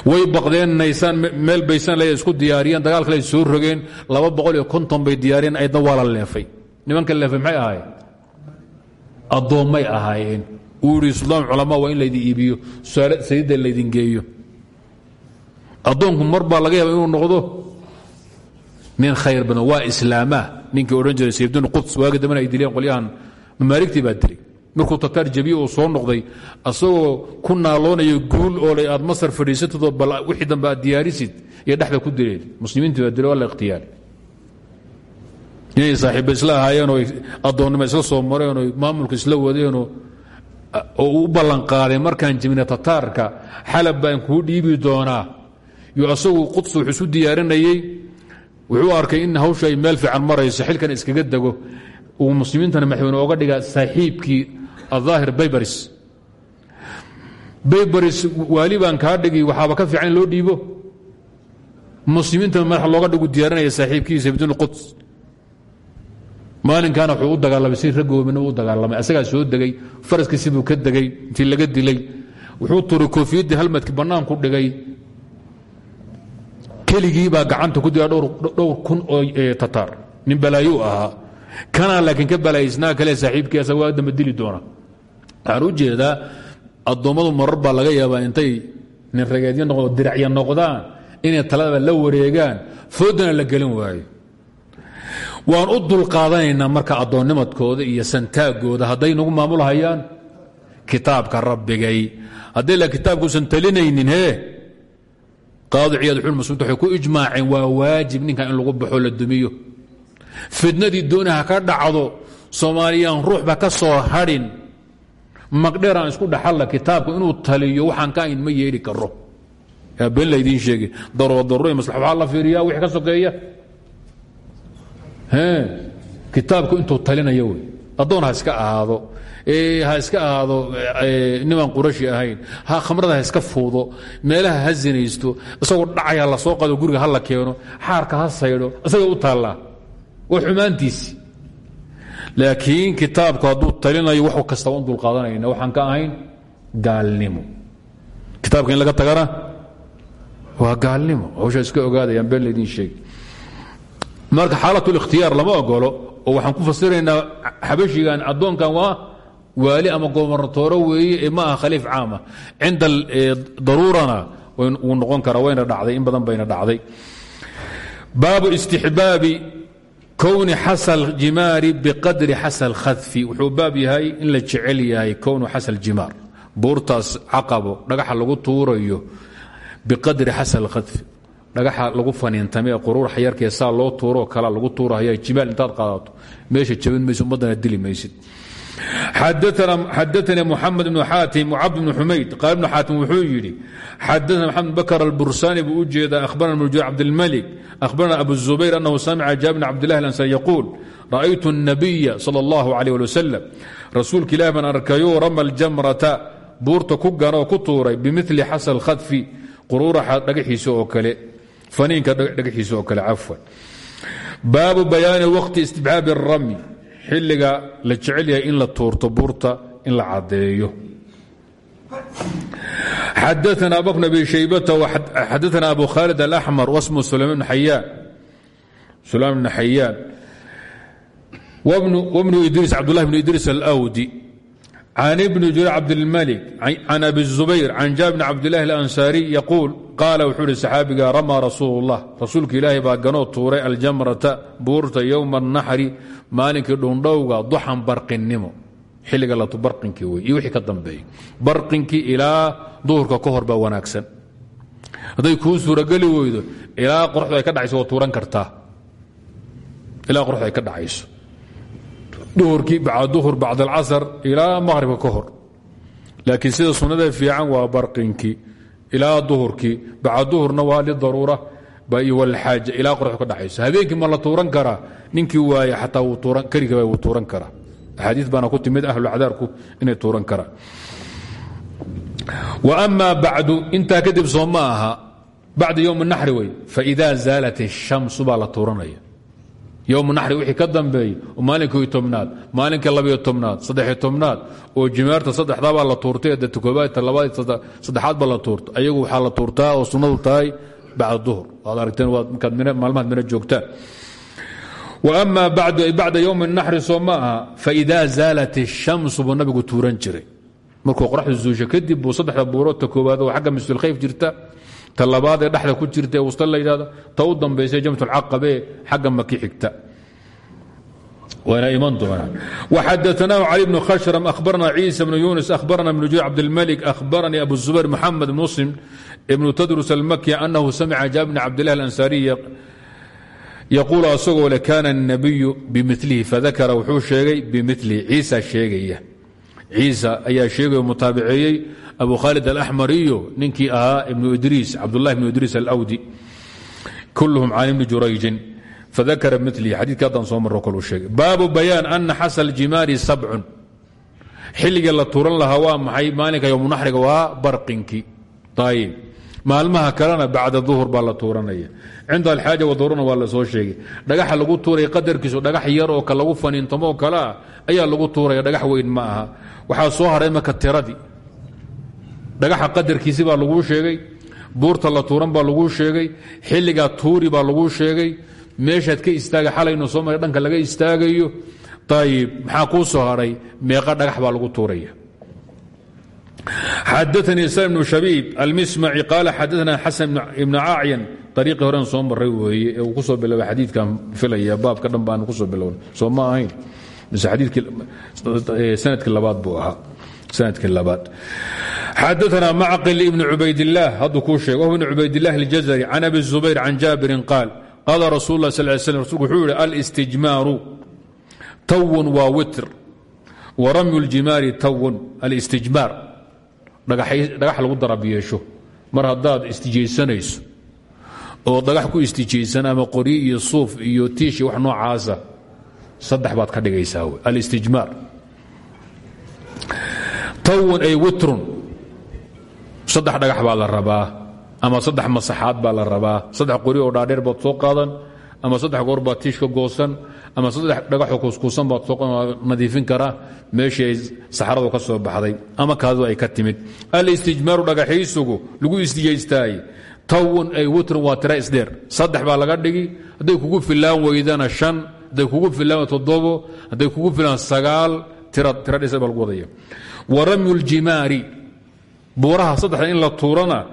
Way baqdeen naysaan meel baysan le isku diyaariyeen dagaal kale ay soo rogeen laba boqol iyo konton bay diyaariyeen aydna waa la leefay. Nimanka leefay maxay ahaayeen? Addoommay ahaayeen uu yidhi islaam culamaa waa in laydin iibiyo sayidda laydin geeyo. Addoonku mar laga yaaba inuu noqdo nin khayr badan waa islaamaa. Ninkii odhan jiray quds waagi dambena ay dileen qolyahan. Mamaaligtii baa dilay. Markuu soo noqday asagoo ku naaloonayo guul oo le aad masar fadhiisatadoo bal wixii dambe diyaarisid iyo dhexda ku dileen muslimiintii baa dilay waa la ikhtiyaari inay isla ahaayeenoo addoonnimo isla soo mareenoo maamulka isla wadeenoo oo u ballanqaaday markaan jibina tataarka xalab baan kuu dhiibi doonaa. Yo asagu quds wuxuu isu diyaarinayey wuxuu arkay in hawsha ay meel fiican marayso xilkan iskaga dego. Uu muslimiintana madaxweyne oga dhiga saaxiibkii aلظaahir baybaris. Baybaris waali baan kaa dhigi waxaaba ka fiican in loo dhiibo. Muslimiintana madax looga dhigu diyaarinaya saaxiibkiisa bidun quds maalinkaana wuxuu u dagaalamay si raggoomina u dagaalamay. Asagaa soo degay faraskiisi buu ka degay intii laga dilay. Wuxuu turay koofiyaddii halmadkii bannaanku dhigay. Keligii baa gacanta ku dila dhowr kun oo tataar. Nin balaayuu ahaa. Kanaa laakiin ka balaayisnaa kale saaxiibkiisa waa damba dili doona. Waxaan u jeedaa laga yaabaa intay nin rageedyo noqdo diracya noqdaan inay talada la wareegaan foodana la gelin waayo waan u dulqaadanaynaa marka addoonnimadkooda iyo santaagooda hadday nagu maamulhayaan. Kitaabka rabbigay. Hadday la kitaabkuusan talinaynin hee? Qaadi ciyaad xul muslimiinta waxay ku ijmaaceen waa waajib ninkan in lagu baxo la dumiyo. Fidnadii doonaha ka dhacdo soomaaliyaan ruuxba ka soo hadhin. Magdheeraan isku dhaxalla kitaabku inuu taliyo waxaan ka ayn ma yeeli karo yaa been laydiin sheegi daruro daruro masla waxaa la wixii ka sokeeya kitaabku intuu talinayo wey ha iska ahaado ha iska ahaado nimaan qurashi ahayn ha khamrada ha iska fuudo meelaha ha zinaysto isagoo la soo qado guriga ha la keeno xaarka ha saydho isagay u taallaa waa laakiin kitaabku hadduu talinayo wax kasta un dulqaadanayna waxaan ka ahayn gaalnimo. Kitaabka laga tagana waa gaalnimo. Hawshaa iska ogaadayaan been laydin sheegi marka xaalatlikhtiyaar lama ogolo oo waxaan ku fasiraynaa xabashigan addoonkan waa waali ama gobernatooro weeye ee ma aha khaliif caama cinda daruurana wuu noqon karaa wayna dhacday in badan bayna dhacday. Baabu istixbaabi kowni xasal jimaari biqadri xasal khadfi. Wuxuu baab yahay in la jecel yahay kownu xasal jimaar. Buurtaas caqabo dhagaxa lagu tuurayo biqadri xasal khadfi dhagaxa lagu faniintame ee quruuraxa yarkee saa loo tuuroo kala lagu tuurahaya jimaal intaad qaadato meesha jabin mayso ummaddana dili maysid xadaثna mxamed bn xaatim cabd bn xumayd qaal ibn xaatim wuxuu yidhi xadaثna mxamed bakr albursani buu u jeeda ahbarana bn jur cabdilmalik ahbarana abu الzubayr anahu samica jaabir bn cabdilah ansari yaquul ra'aytu الnabiya salى اllahu عalيه ali wasalam rasuulka ilaah baan arkayo rama اljamrata buurta ku ganoo ku tuuray bimili xasal khadfi quruuraxa dhagaxiisa oo kale aniinka dhagxiisa oo kale cafwan baabu bayaani wakti istibxaabi اrami xilliga la jecel yahay in la tuurto buurta in la caddeeyo xadaana abubn abi shaybata xadaana abu khaalid alأxmar wasmu sulaman bn xayaan wbnu idriis cabdulah bn idriis alawdi can ibni jur cabdilmalik can abi zubayr can jaabir bn cabdilahi alansaariy yaquul qaala wuxuu ihi saxaabiga ramaa rasuulu ullah rasuulka ilaahay baa ganoo tuuray aljamrata buurta yowma anaxri maalinkii dhundhowga duxan barqinnimo xilliga lato barqinkii wey iyo wixii ka dambeeyey barqinkii ilaa duhurka ka hor baa wanaagsan hadday kuu suurageli weydo ilaa qoraxdu ay ka dhacayso waa tuuran kartaa ilaa qoraxdu ay ka dhacayso duhurkii bacda duhur bacd alcasar ilaa maqhribka ka hor. Laakiin sida sunnada fiican waa barqinkii ilaa duhurkii bacda duhurna waa lidaruura walxaaja ilaa qoraxdu ka dhacayso habeenkii ma la tuuran karaa ninkii waaye xataa keliga wuu tuuran karaa. Axaadii baana ku timid ahlulcadaarku inay tuuran karaan. Wa amaa bacdu intaa kadib soo ma aha bacda yowm naxri wey faida zaalat الshamsu baa la tuuranaya yowm naxri wixii ka dambeeyey oo maalinkii tobnaad maalinkii labayo tobnaad saddexiyo tobnaad oo jimaarta saddexdaa baa la tuurtay ee dete koobaad labaad saddexaad baa la tuurta ayagu waxaa la tuurtaa oo sunnadu tahay bacda duhur. Waad aragteen maalmahaad mina joogtaan. Ama bacda ywm naxri soo ma aha faida zaalat الshamsu buu nabigu tuuran jiray. Markuu qoraxdu zuusho kadib buu saddexda buurood ta koowaad oo xagga mislkhayf jirta ta labaad ee dhexda ku jirta ee wasta la yidhahdo ta u dambaysa jamc اlcaqabe xagga maki xigta wayna iman doonaan وxadaثnah cali bn khashrm ahbarna ciisa bn yunis ahbarna bn jur cabdilmalik ahbaranii abu zubayr mxamed bn muslim ibnu tadrus almaki anahu samica jaabir bn cabdilah اlansariy yaquul asagoo le kaana الnabiyu bimilihi fadakara wuxuu sheegay bimilihi ciisa sheegaya ciisa ayaa sheegay mutaabiceeyey abu khaalid alaxmar iyo ninkii ahaa ibnu idriis cabdulahi ibnu idriis alawdi. Kulluhum can ibni jurayjin fadakara milihi xadiidka haddaan soo marro koluu sheegay. Baabu bayaan ana xasa aljimaari sabcun xilliga la tuuran lahaa waa maxay? Maalinka yowmunaxriga waa barqinkii ayib maalmaha kalena bacda duhur baa la tuuranaya. Cinda alxaaja waduruna waa la soo sheegay. Dhagaxa lagu tuuraya qadarkiisu dhagax yar oo lagu faniintamo oo kale ah ayaa lagu tuuraya dhagax weyn ma aha. Waxaa soo haray marka tiradii dhagaxa qadarkiisi baa laguu sheegay. Buurta la tuuran baa laguu sheegay. Xilligaa tuuri baa laguu sheegay. Meeshaad ka istaaga xalaynu soo maray dhanka laga istaagayo. Ayib maxaa kuu soo haray? Meeqa dhagax baa lagu tuuraya. Xadaanii sa bnu shabiib almismaci qaala xadaana xasan ibna acyan. Ariiqii horen soo maray weeye ee uu ku soo biloway xadiidkan filaya baabka dhan baanu ku soo bilowna soo ma ahayn. Mise sannadkii labaad. Xadaana macqil ibn cubaydilaah hadduu kuu sheeg wah ibn cubaydilah اljazari can abi zubayr can jaabirin qaal qaala rasul lah sal slam rasulku wuxuu yihi alistijmaaru tawun waa witr wa ramyu ljimaari tawun alistijmaar. Dhagax lagu darab yeesho mar haddaad istijaysanayso oo dhagax ku istijaysan ama qoryo iyo suuf iyo tiishi wax noocaasa saddex baad ka dhigaysaa alistijmaar tawun ay witrun saddex dhagax baa la rabaa ama saddex masaxaad baa la rabaa saddex qori oo dhaadheer baad soo qaadan ama saddex goor tiish ka goosan ama saddex dhagaxoo kuuskuusan baad soo nadiifin karaa meeshii saxaradu ka soo baxday ama kaadu ay ka timid. Alistijmaaru dhagaxiisugu lagu istijaystaay tawun ay witrun waa tira isdheer saddex baa laga dhigi hadday kugu filaan weydana shan hadday kugu filaan toddobo hadday kugu filaan sagaal tira dhisa lagu wadaya wa ramyu ljimaari. Buuraha saddexda in la tuurana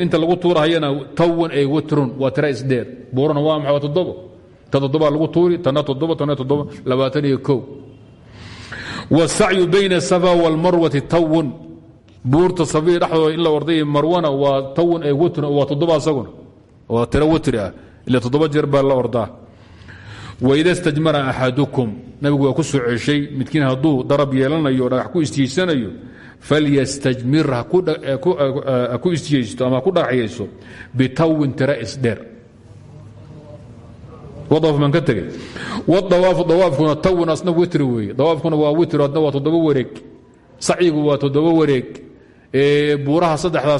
inta lagu tuurahayana tawun ay witrun waa tira isdheer buurana waa waa toddobo. Ta toddobaa lagu tuuri tana toddobo tana toddobo labaatan iyo kow. Wasacyu bayna safa walmarwati tawun. Buurta safiya dhexdooda in la orday marwana waa tawun ay witrun waa toddoba asaguna. Waa tiro witri ah. Ila toddoba jeer baa la ordaa waida stajmara axadukum. Nabigu waa ku soo ceshay midkiin hadduu darab yeelanayo dhagax ku istiiysanayo falyastajmir ha ku istiyeysto ama ha ku dhagaxyayso bitawin tira isdheer baan ka tegey wadawaafu dawaafkuna tawin asna witri weeye. Dawaafkuna waa witri adna waa toddoba wareeg. Sacyigu waa toddoba wareeg. Buuraha saddexdaa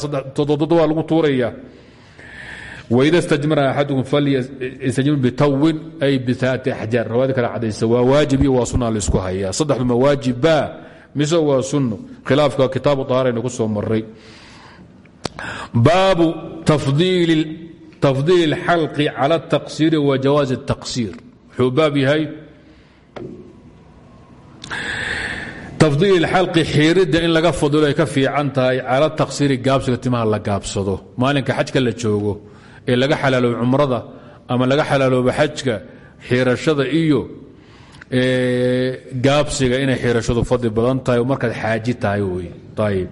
wida stajmara axadukum falyastajmir bitawin ay biaati axjaar rawaadi kale cadaysa waa waajib iyo waa sunna laisku hayaa saddexdu ma waajibba mise waa sunno khilaafka kitaabu ahaarayna ku soo maray baabu tafdiili اlxalqi cala اtaqsiiri wa jawaazi الtaqsiir wuxuu baab yahay tafdiil xalqi xiiridda in laga fadilo ay ka fiican tahay cala taqsiiri gaabsiga timaha la gaabsado maalinka xajka la joogo ee laga xalaaloobo cumrada ama laga xalaaloobo xajka xiirashada iyo gaabsiga inay xiirashadu fadli badan tahay oo markaad tahay wey ayb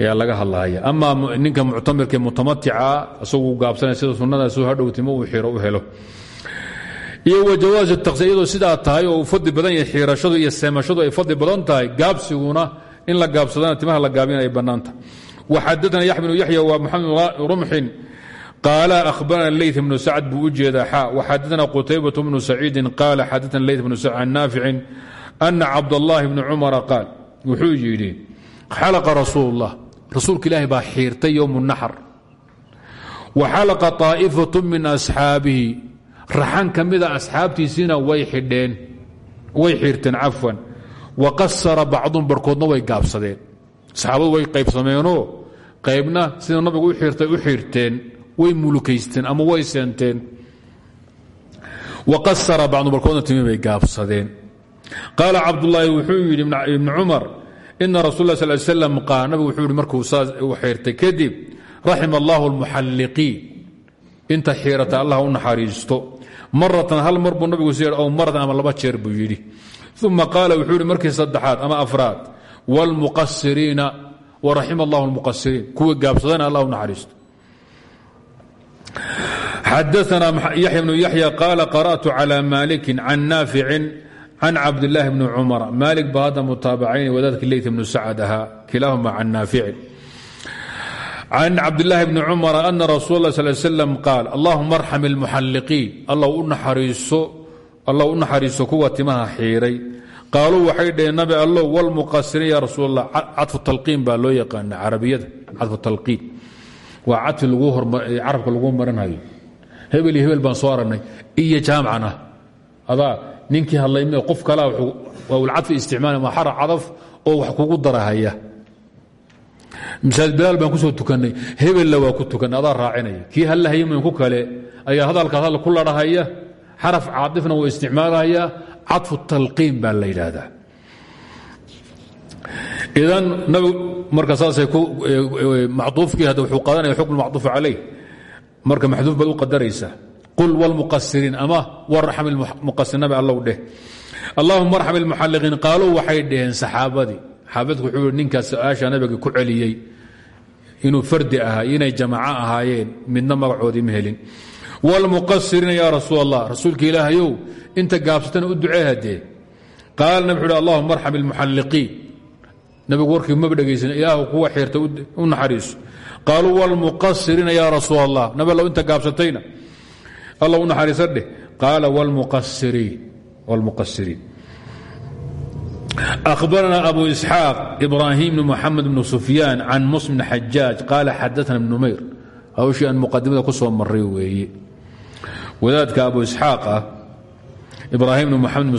ayaa laga hadlaya ama ninka muctamirka mutamatica isagu gaabsanaya sida sunnadaas hadhow timo uu xiro u helo. Iyo wa jawaaز taqsiir iyadoo tahay oo uu badan yahay xiirashadu iyo seemashadu ay fadli badan tahay gaabsiguna in la gaabsadana timaha la gaabin ay bannaanta waxadana yax bnu yaxya waa maxamed rumxin qaala ahbarana leyt bnu sacd buu u jeedaa xa waxadana qutaybaة bnu saciidi qaala xadana leyt bnu sacd can naaficin ana cabdاllahi bni cumara qaal wuxuu yidhi xalaqa rasuul اllah rasuulka ilaahi baa xiirtay ywm الnaxr waxalaqa طaa'ifaة min asxaabihi raxan ka mida asxaabtiisiina way xidheen way xiirteen cafwan wa qasara bacdun barkoodna way gaabsadeen saxaabadu way qaybsameenoo qaybna sida nabigu u xiirtay u xiirteen way mulukaysteen ama way seenteen. Wa qasara bacdun barkoodna timi bay gaabsadeen. Qaala cabdulaahi wuxuu yidhi ibnu cumar ina rasul la sal slam qaal nabigu wuxuu yihi markuu saas u xiirtay kadib raxima allahu inta xiirata allah u naxariisto. Hal mar buu nabigu s ow maratan ama laba jeer buu yidhi. Uma qaala wuxuu yidhi markii saddexaad ama afraad wاlmuqasiriina waraxima allah اlmuqasiriin kuwii gaabsadana allah u xadaana yaxya bnu yaxya qaala qara'tu calى maliki can naaficin can cabdillaahi bni cumar maalik ba hadda mutaabacayn wadaadkii leyt bnu sacad ahaa kilaahuma can naaficin can cabdilaahi bni cumar ana rasuul اlah sal slam qaal allahuma arxam اlmuxalliqiin allah u naxariiso kuwa timaha xiiray qaaluu waxay dhaheen nabi allow wlmuqasiriin ya rasuul allah cadfu talqiin baa loo yaqaana carabiyada cadfu talqiin waa cadfi carabka lagu marinhayo hebel hebel baan soo aragnay ah adaa ninkii hadlay qof kala waawlcadfi isticmaal ma xara cadaf oo wax kugu darahaya. Masaajid bilaal baan ku soo tukannay. Hebella waa ku tukanay adaa raacinaya. Kii hallahayman ku kale. Ayaa hadalkaas hadal ku ladhahaya xaraf caaifna wuu isticmaalaya. Cadfu talqiin baa la idan nabigu marka saasay macuufkii hadda wuxuu qaadanaya xukm macduuf calayh marka maxduuf baad u qadaraysaa qul wlmuqasiriin ama warxam ilmuqasir nabi allow dheh. Allahuma arxam ilmuxalliqiin qaaluu waxay dhaheen saxaabadii. Xaafidku wuxuu i ninkaas su'aasha nabiga ku celiyey. Inuu fardi ahaa inay jamaco ahaayeen midna magacoodii ma helin. Wlmuqasiriina yaa rasuul allah rasuulka ilaahayow inta gaabsatana u ducee hadee qaala nabig wuxu allahuma arxam ilmuxalliqiin nabigu warkii maba dhegaysan ilaahu kuwa xeerta u naxariiso. Qaaluu wlmuqasiriina yaa rasuul allah nabi allow inta gaabsatayna. Alla u naxariisa dheh qaala wlmuqasiriin akhbaranaa abu isxaaq ibraahim bn muxamed bn sufyaan can mus bn xajaaj qaala xadaana bn numayr. Hawshii aan muqadimada ku soo maray wadaadka abu isxaaq ah ibraahim bn muxamed bn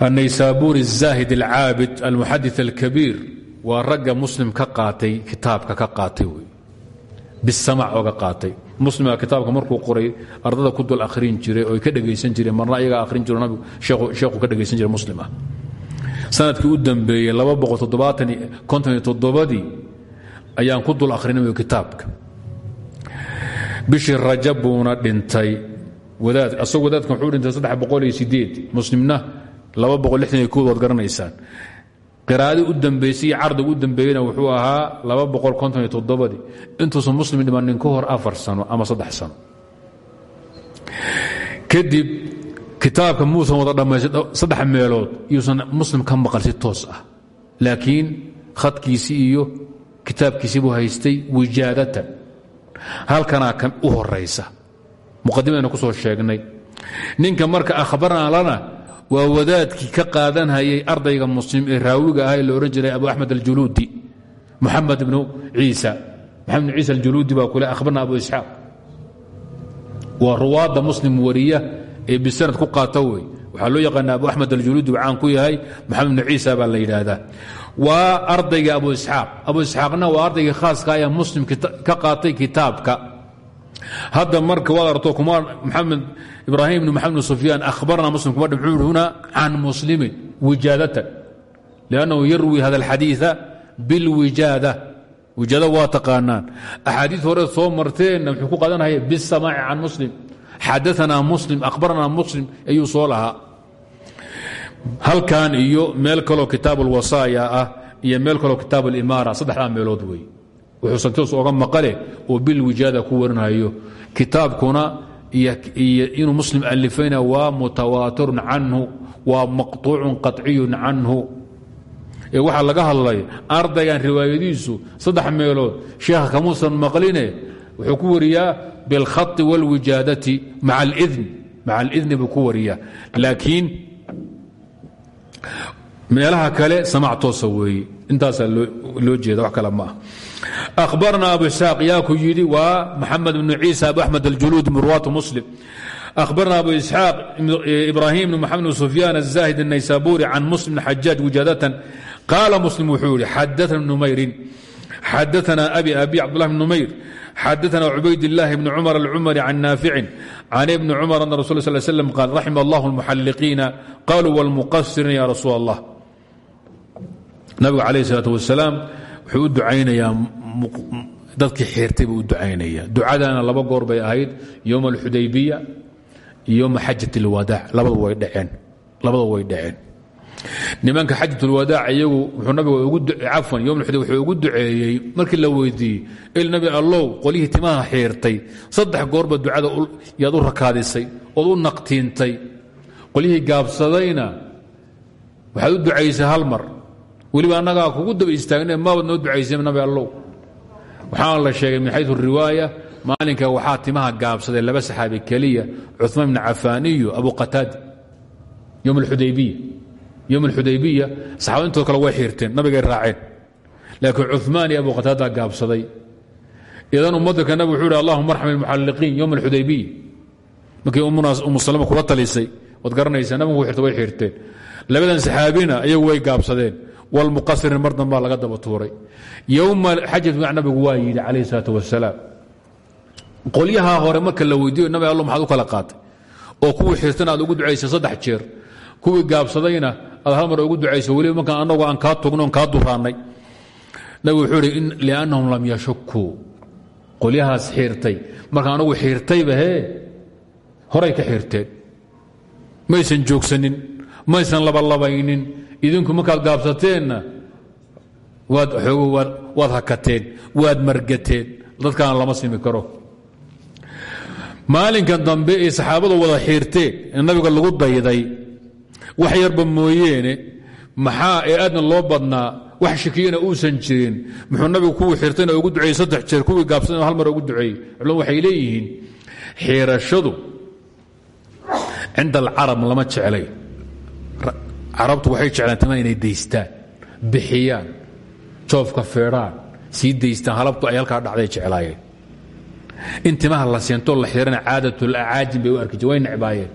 annaysaabuuri الzaahid alcaabid almuxadith alkabiir waa ragga muslim ka qaatay kitaabka ka qaatay wey. bisamac oga qaatay. muslimka kitaabka markuu qoray ardada ku dul akhrin jiray oo ka dhegaysan jireen marna ayagaa akhrin jiro nabigu sheekhu ka dhegaysan jiray muslim ah sannadkii u dambeeyey ii ayaan ku dul akhrinay kitaabka bishii rajab buuna dhintay wadaad asagoo wadaadkan wuxuu dhintay muslimna waad garanaysaan. Qiraa'adii u dambaysay iyo u dambeeyeyna wuxuu ahaa toddobadii. Intuusan muslim dhimanin ka hor afar sano ama saddex sano. Kadib kitaabka muusan wada dhammaystay saddex meelood yuusan muslim ka maqal si toos ah. Laakiin khadkiisii iyo kitaabkiisii buu haystay wijaadatan. Halkanaa u horaysa muqadimadayna ku soo sheegnay. Ninka marka akhbarnaa lana waa wadaadkii ka qaadanhayay ardayga muslim ee raawiga ah ee la jiray abu axmed aljuluudi muxamed ibnu ciisa. Maxamed ibnu ciisa aljuluudi baa kule akhbarna abu isxaaq. Waa ruwaadda muslim wariya ee bisanad ku qaata wey loo yaqaana abu axmed aljuluudi uu caan ku yahay maxamed ibnu ciisa baa la yidhaahdaa. Waa ardayga abu isxaaq. Abu isxaaqna waa ardaygii khaaska ayaa muslim ka qaatay kitaabka. Hadda marka waad arto kuma maxamed ibraahim ibn maxamed bn sufyaan akhbarna muslim kuma dhimxuu huna can muslimin wijaadatan liannahu yarwi hada alxadiida bilwijaada. Wijaada waa taqaanaan. Axaadiis hore soo marteenna muxuu ku qaadanaya bisamaaci can muslim xadaanaa muslim akhbarnaa muslim ayuu soo halkan iyo meel kaloo kitaab alwasaaya ah iyo meel kaloo kitaab alimaara saddexdaa meelood wey wuxuu santos oga maqale oo bilwijaada ku warinhayo kitaabkuna inuu muslim alifayna waa mutawaatirun canhu waa maqطuucun qaطciyun canhu ee waxaa laga hadlay ardaygan riwaayadiisu saddex meelood sheekha kamuusan maqline wuxuu ku wariyaa biاlkhai wاlwijaadati maa اlidn maca alidni buu ku wariyaa laakiin meelaha kale samac toosa weeye intaasaa loo jeeda wax kale ma ah أخبرنا أبو إسحاق yaaku yidhi waa محamed بن عيسى أبو أحمد الجلود من رواة مسلم أخبرنا أبو إسحاق إبراهيم بن محمد بن سفيان الزاهد النيسابوري عن مسلم بن حجاج وجادة قال مسلم وxuu hi xadثna بن نمyri xadثna أبي أبي cبدالله بن نمyر xadثna عubayd اللh بن cمر الcمري عن نافع عن بن cمر أن رسول صل سلم قال رحم الله المحلقين قالوا والمqصرين يا رسول الله nabigu calayh isalaat wasalaam wuxuu u ducaynayaa dadkii xeertay buu u ducaynaya laba goor bay ahayd yowma alxudaybiya iyo yowma xajat alwadaac labadu way dhaceen labada way dhaceen. Nimanka xajat lwadaac iyagu wuxuu nabiga ugu cafwan yomlxudayb wuxuu ugu duceeyey markii la weydiiyey il nabi allow qolyihii timaha xeertay saddex goorba ducada yaad rakaadisay ood u naqtiintay qolyihii gaabsadayna waxaad u ducaysay hal mar weliba annagaa kugu daba istaagna maabad noo ducaysay nabi allow. Waxaana la sheegay min xayu riwaaya maalinka waxaa timaha gaabsaday laba saxaabi keliya cumaan bn cafaan iyo abu qataada yom udaybiya yom alxudaybiya saxaabada intoo kale way xiirteen nabigay raaceen. Laakiin cumaan iyo abu qataada gaabsaday. Idan ummadka nabig wuxuu hi allahuma arxam ilmuxalliqiin yowm alxudaybiya markii umu salama kula talisay waad garanaysaa nabigu way xiirteen. Labadan saxaabina ayagu way gaabsadeen wlmuqasirin mar dambaa laga daba tuuray yowma xajat nabigu waa yidhi calayh salaat wasalaam qolyaha hore marka la weydiiyo nabi allo maxaad u kala qaatay oo kuwii xirtana aad ugu ducaysay saddex jeer kuwii gaabsadayna aad mar ugu ducaysay weliba markaan annagu aan kaa tugno on kaa nabigu wuxuu ihi liannahum lam yashukuu qolyahaas xiirtay markaan anagu xiirtayba hee horay ka xirteen maysan joogsanin maysan labalabaynin idinku markaad gaabsateenna waad hakateen waad margateen. Dadkaan lama simi karo. Maalinkan dambe ee saxaabadu wada xiirteen ee nabiga lagu dayday wax yarba mooyeene maxaa ee aadna loo badnaa wax shakiyana uusan jirin. Muxuu nabigu kuwii xirtayna ugu duceeyey saddex jeer kuwii gaabsana hal mar ugu duceeyey. Culum waxay leeyihiin xiirashadu cinda alcarab lama jeclay carabtu waxay jeclaan timaa inay daystaan bixiyaan joofka feedhaan sii daystaan. Halabtu ay halkaa dhacday jeclaayeen. In timaha la seentoo la xirana caadatlcaajim bay u arki way necbaayeen.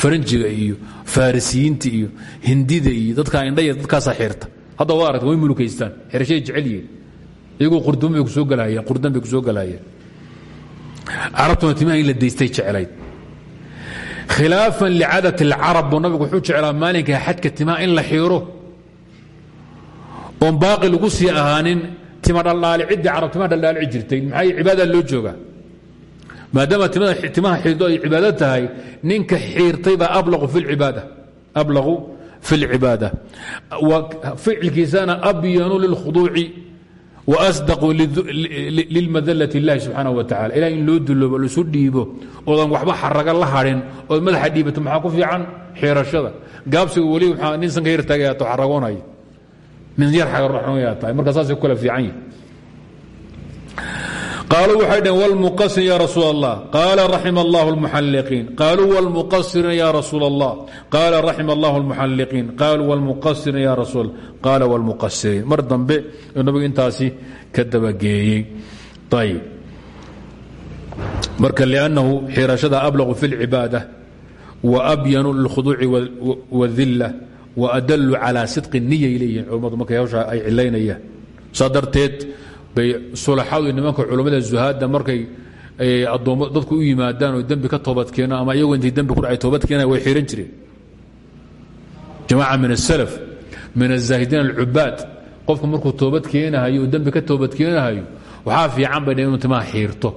Faranjiga iyo farisiyiinta iyo hindida iyo dadka indhaya dadkaasaa xirta. Hadda waa aragta way mulukaystaan. Xirashay jecel yihiin. Iyagoo qurdan bay ku soo galaayeen qurdan bay ku soo galaayeen. Carabtuna timaha in la daystay jeclayd khilaafan licadat alcarab buu nabigu wuxuu jeclaa maalinka xajka timaha in la xiiro. Oon baaqi lagu sii ahaanin tima dhaldhaalicidii carab timaha dhaldhaalici jirtay. Maxaa cibaada loo joogaa? Maadaama timaha xiirdo ay cibaado tahay ninka xiirtay baa ablaqu fi lcibaada ablaqu fi اlcibaada ficilkiisana abyanu lilkhuduuci waasdaqu lilmadalati اllahi subxaanaه wa tacala ilah in loo duloobo laisu dhiibo oodan waxba xaraga la hadhin ood madaxa dhiibato maxaa ku fiican xiirashada gaabsiga weli nin sanka yar taagayato xaragoonaya nin yar xagarraxooyaa tahay marka saasay ku kala fiican yihi qaaluu waxay dhaheen wlmuqasir ya rasuul allah qaala raxima allah lmuxalliqiin qaaluu wlmuqasirina ya rasuul allah qaala raxima allah lmuxalliqiin qaaluu wlmuqasirina ya rasuul. Qaala wlmuqasiriin mar dambe nabigu intaasi ka dabageeyey. Ayb marka liannahu xirashada ablaqu fi اlcibaada waabyanu lilkhuduuci wاdilla waadalu calaa sidqi niyay leeyihiin culammadu markay hawshaa ay cilaynayaan saa bay sulaxadu nimanka culammada zuhaadda markay addoommo dadku u yimaadaan oo dembi ka toobadkeenaan ama iyagoo intay dembi ku dhacay toobadkeenayan way xihan jireen. Jamaaca min asalaf min azaahidiin alcubaad qofku markuu toobad keenahayo oo dembi ka toobad keenahayo waxaa fiican bay inuu timaha xiirto.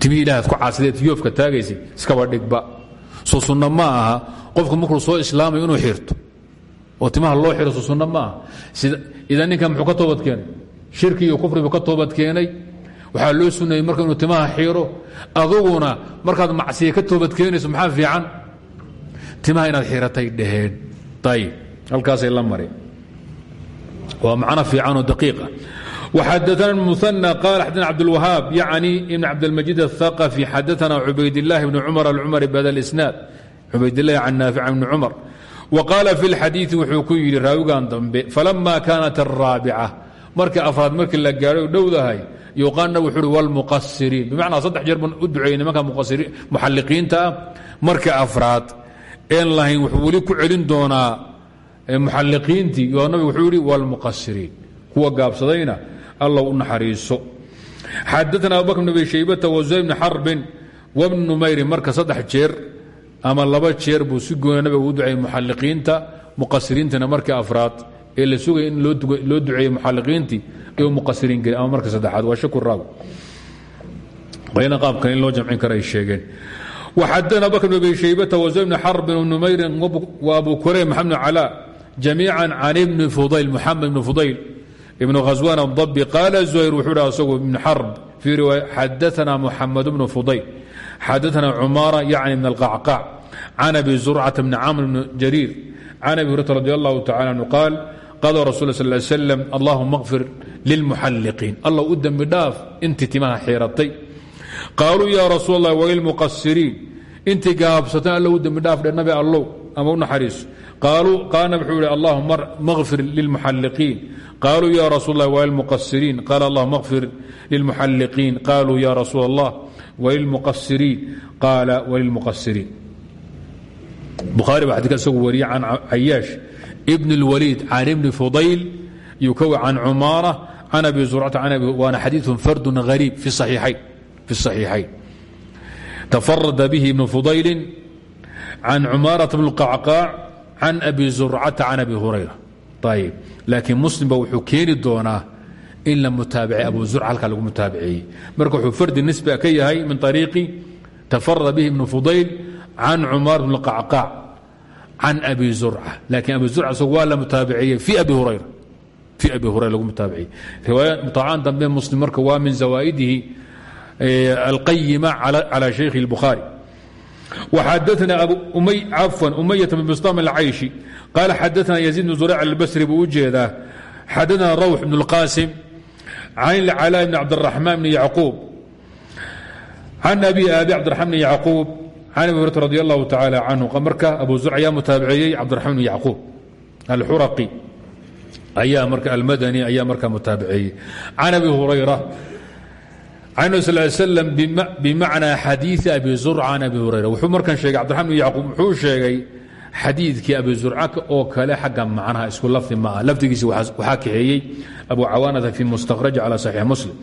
Timihii ilahaad ku caasideed yoofka taagaysay iskaba dhigba soo sunna ma markuu soo islaamayo inuu xirto oo timaha loo xiro soo sunna ma aha idan ninkan muxuu ka toobad keenay shirki iyo kufribu ka toobad keenay waxaa loo sunnayey marka inuu timaha xiro aduguna markaad macsiya ka toobad keenayso maxaa fiican timaha inaad xiratay dheheen ayib halkaasay la mareen waa macno fiicanoo daqiiqa وxadثna المثنى قال xadثna cبدالوهاaب yعnي بن cبدالمجيد الثقفي xadثna عubaydاللahi بن cمر الcمري bhda الإسناad cubaydالlahi can ناaفع بن cمر wqaala fi lxadiii wuxuu ku yidhi raawigan dambe falama kaanat araabica markii markii la gaadhay u dhowdahay wuxuu hi wlmuqasiriin bimacnaa saddex jeer baan u duceeyey nimanka muxalliqiintaa marka afraad een lahayn wuxuu weli ku celin doonaa muxalliqiintii yo nabigu wuxuu yihi wlmuqasiriin kuwa gaabsadayna alla u naxariiso. Xadaana abubakr bn abi shaybata wazuhay bni xarbin wabni numayrin marka saddex jeer ama laba jeer buu si goona nabiga ugu duceeyey muxalliqiinta muqasiriintana markii afraad ee la sugayay in loo duceeyey muxalliqiintii ayuu muqasiriin gelin ama marka saddexaad. Waa shaku raawi. Bayna qaabkan in loo jamcin kara ay sheegeen. Waxadana bakr bn abi shaybata wazo bni xarbin wnumayrin wa abu kurayb maxamed bn calaa jamiican can ibni fudayl muxamed bni fudayl ibnu khaswan adabi qaala zuhayr wuxuu dhaha isagu ibni xarb fii riwaaya xadaanaa muxamed bnu fudayl xadaثna cumaara yacni min alqacqac can abi zurcata bni camr bn jariir can abi hurata radi allahu tacala anhu qaal qala rasul sal ly slam allahuma اغfir lilmuxalliqiin allah u dembi dhaaf intii timaha xiiratay qaaluu ya rasuul اllah walilmuqasiriin intii gaabsatan alla u dembi dhaaf dhe nabi allow ama u naxariiso qaaluu qaana wuxuu ihi allahuma اغfir lilmuxalliqiin qaaluu ya rasuul اllah walilmuqasiriin qaala allahuma اغfir lilmuxalliqiin qaaluu ya rasuul allah walilmuqasiriin qaala walilmuqasiriin bukhaari baa xadika isagu wariye can cayaash ibn اlwaliid can ibni fudayl yukowi can cumaara can abi zurcata waana xadiiثu fardu hariib fi الصaxiixayn tafarada bihi ibn fudayli can cumaaraةa bn اqacqaac can abi zurcata can abi hurayra ayb laakiin muslim ba wuxuu keeni doonaa in la mutaabicay abu zurca halkaa lagu mutaabiceeyey marka wuxuu fardi nisba ka yahay min ariiqi tafarada bihi ibn fudayl can cumaar bn اqacqaac can abi zurca laakiin abi zurca isagu waa la mutaabiciyey fi abi hurayra fi abi hurayra lagu mutaabiciyey riwaaya mutaacan dambe muslim marka waa min zawaa'idihi alqayima cala shaykhi الbukhaari وxadثna cafوا أمyة بن بsطام الcayشhi qال xadثna يزيد بن زريع الbsri buu u jeedaa xadثna روح بن القاسم can ilcalaa bn cabdiraxmaan bni yacquub can abi abi cabdiraxmaan bni yacquub can abi hurata radi allahu tacaala canhu marka abu zur ayaa mutaabiceeyey cabdiraxmaan bni yacquub alxuraqi ayaa marka almadani ayaa markaa mutaabiceeyey can abi hurayra can sal l slam bimacnaa xadiii abi zur can abi hurayra wuxuu markan sheegay cbdiraxman bni yacquub wuxuu sheegay xadiidkii abi zurca oo kale xagga macnaha isku lafdi ma ah lafdigiisi waxaa kaxeeyey abu cawaanata fi mustakraj cala saxiix muslim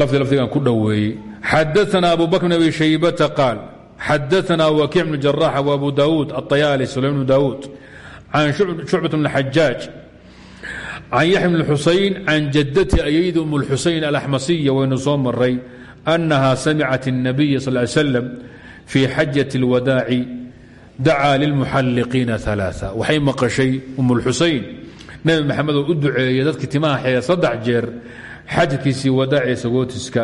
lafdi lafdigan ku dhoweeyey xadaana abu bakr bn abi shaybata qaal xadaana wakiic bn jarax wabu daawuud aطayaali sulaym bn daawuud can shucbat bn xajaaj can yaxya bn xusayn can jadati ayaydi um اlxusayn alaxmasiya waynu soo maray annaha samicat الnabiy sal slam fii xajaة اlwadaaci dacaa lilmuxalliqiina aa waxay maqashay umulxusayn nebi maxamedoo u duceeyey dadkii timaha xeeda saddex jeer xajkiisii wadaaciya sagootiska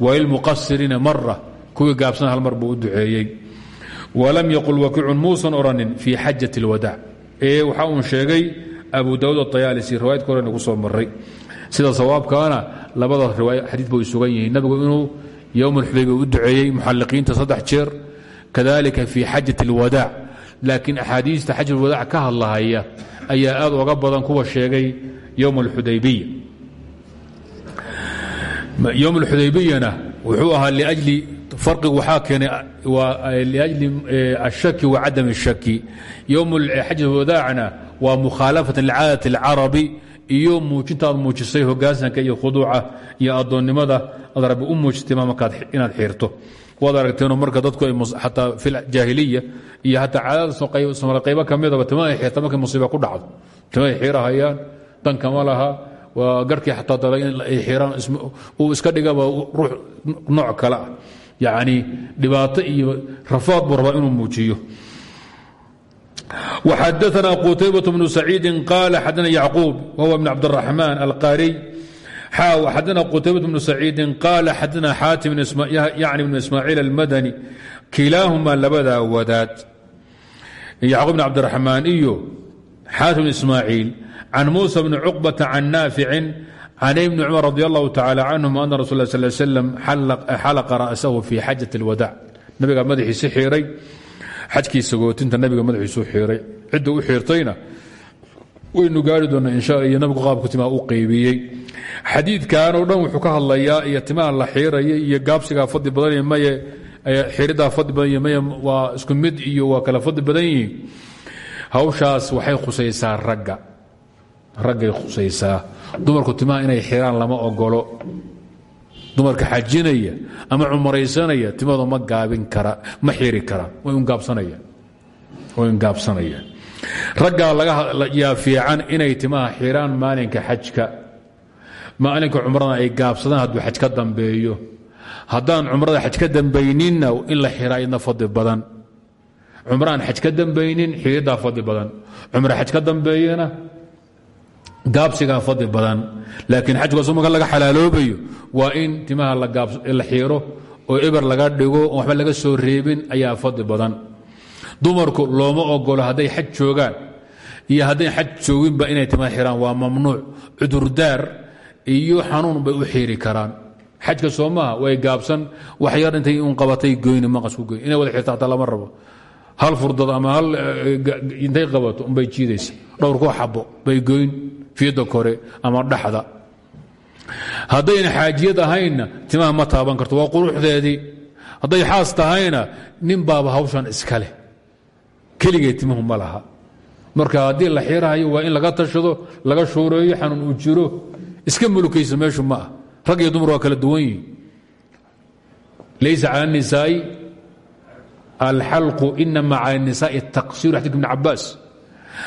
wa lilmuqasiriina mara kuwii gaabsan hal mar buu u duceeyey walam yaqul wakiicun muusan odhanin fii xajat اlwadaac ee waxa uun sheegay abu daawud ayaalisi riwaayad korena ku soo maray sida sawaabkaana labada riwaaya xadiid bay sugan yihiin nabigu inuu yowm اlxudaybiya u duceeyey muxalliqiinta saddex jeer kadalika fii xajat اlwadaac laakiin axaadiista xaj alwadaac ka hadlahaya ayaa aad oga badan kuwa sheegay yowm alxudaybiya yowm alxudaybiyana wuxuu ahaa liajli farqigu waxaa keenay liajli ashaki wa cadam الshaki yowm xaj alwadaacna waa mukhaalafatan licaadati اlcarabi iyo muujinta aad muujisay hoggaansanka iyo khuduuca iyo addoonnimada aad rabbi u muujisatay markaad inaad xiirto waad aragteenoo marka dadku xataa fi jaahiliya iyo hataa caadada somali qaybo ka midaba timahay xiirta markay musiiba ku dhacdo timahay xiirahayaan dan kama laha waa garhkii xataa dalay in ay xiiraan uu iska dhigaba ruux nooc kale ah yacni dhibaato iyo rafaad buu rabaa inuu muujiyo وxadثna qتyبة بن سعيid qال xadna يعقوب وهو بن cبدالرحمن xaaw xadana qutaybat bnu saciidin qaala xadana xaatim yacni bnu ismaaciil almadani kilaahuma labadaa wadaad. Yacquub bn cabdiraxmaan iyo xaatim bn ismaaciil can muusa bni cuqbata can naaficin can ibni cumar radi allahu tacaala canhuma ana rasul sal slam xalaqa ra'sahu fii xajat alwadaac nabigaa madaxiisi xiiray xajkii sagootinta nabiga madaxiisu xiiray cidda u xiirtayna waynu gaari doonaa insha iyo nabigu qaabku timaa u qaybiyey. Xadiidkan oo dhan wuxuu ka hadlayaa iyo timaha la xiiraya iyo gaabsigaa fadli badan maye xiiridaa fadli badan iyo waa isku mid iyo waa kala fadli badan yihiin. Hawshaas waxay khusaysaa ragga. Raggay khusaysaa. Dumarku timaha inay xiraan lama ogolo dumarka xajinaya ama cumaraysanaya timado ma gaabin kara ma xiri kara. Way un gaabsanayaan raggaa lagayaa fiican inay timaha xiraan maalinka xajka. Maalinka cumrada ay gaabsadaan hadduu xaj ka dambeeyo. Haddaan cumrada xaj ka in la xiraa idna fadli badan. Cumraan xaj ka dambaynin xiriddaa badan. Cumre xaj ka dambeeyana gaabsigaa badan. Laakiin xajkaasu marka laga xalaaloobayo? Waa in timaha la xiiro oo eber laga dhigo waxba laga soo reebin ayaa fadli badan dumarku looma ogolo hadday xaj joogaan iyo hadday xaj jooginba inay timaha xiraan. Waa mamnuuc cudurdaar iyo xanuun bay u xiiri karaan. Xajka soomaha way gaabsan wax yar intay un qabatay goyni maqasku goyn inay wada xirta hataa lama hal furdad ama hal intay qabato unbay jiidaysa dhowrkoo xabo bay goyn fiida kore ama dhaxda. Haddayna xaajiyad ahaynna timaha ma taaban karto. Waa quruxdeedii. Hadday xaas tahayna nin baaba hawshan iska keligee timuhu ma laha marka haddii la xirahayo waa in laga tashado laga shuureeyo xanuun uu jiro iska mulukaysa meeshu ma ah rag iyo dumar waa kala duwan yihin laysa cala الnisaaءi alxalqu inama cala الnisaaءi الtaqsir xadidka ibn cabaas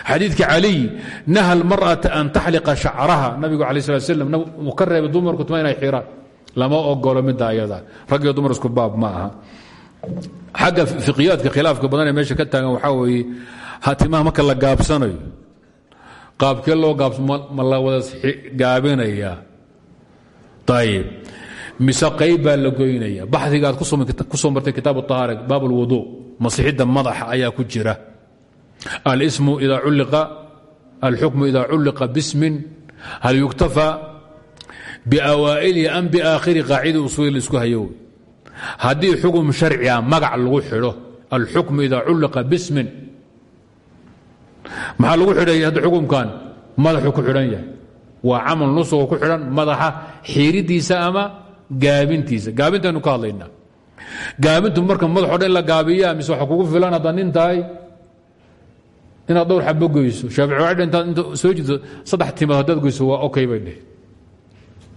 xadiidka caliy naha almar'ata an taxliqa shacraha nabigu ala slat slam uu ka reebay dumarku tuma inay xiraan lama ogolo midda ayada rag iyo dumar isku baab ma aha xagga fiqiyaadka khilaafka badan ee meesha ka taagan waxaa weeye hatimaha marka la gaabsanayo. Qaabkee loo gaabso ma la wada gaabinayaa ayib mise qayb baa la goynaya. Baxiga aad ku soo martay kitaab ahaara baab اlwudu masixidda madaxa ayaa ku jira. Alsmu ida ulliqa alxukmu ida culliqa bismin hal yuktafa biawaa'ilihi am biaakhiri qaacida usuuli la isku hayo haddii xukm sharciga magac lagu xidho alxukmu ida culliqa bismin. Maxaa lagu xidhay hadda xukumkan? Madaxuu ku xidhan yahay. Waa camal nusuga ku xidhan madaxa xiiridiisa ama gaabintiisa. Gaabintaynu ka hadlaynaa gaabintu marka madaxo dhan la gaabiyaa mise waxa kugu filan haddaad nin tahay? Inaad dhowr goyso. Shaafici waxay dheh intaad inta soo jido saddex timood haddaad goyso waa okay bay dheh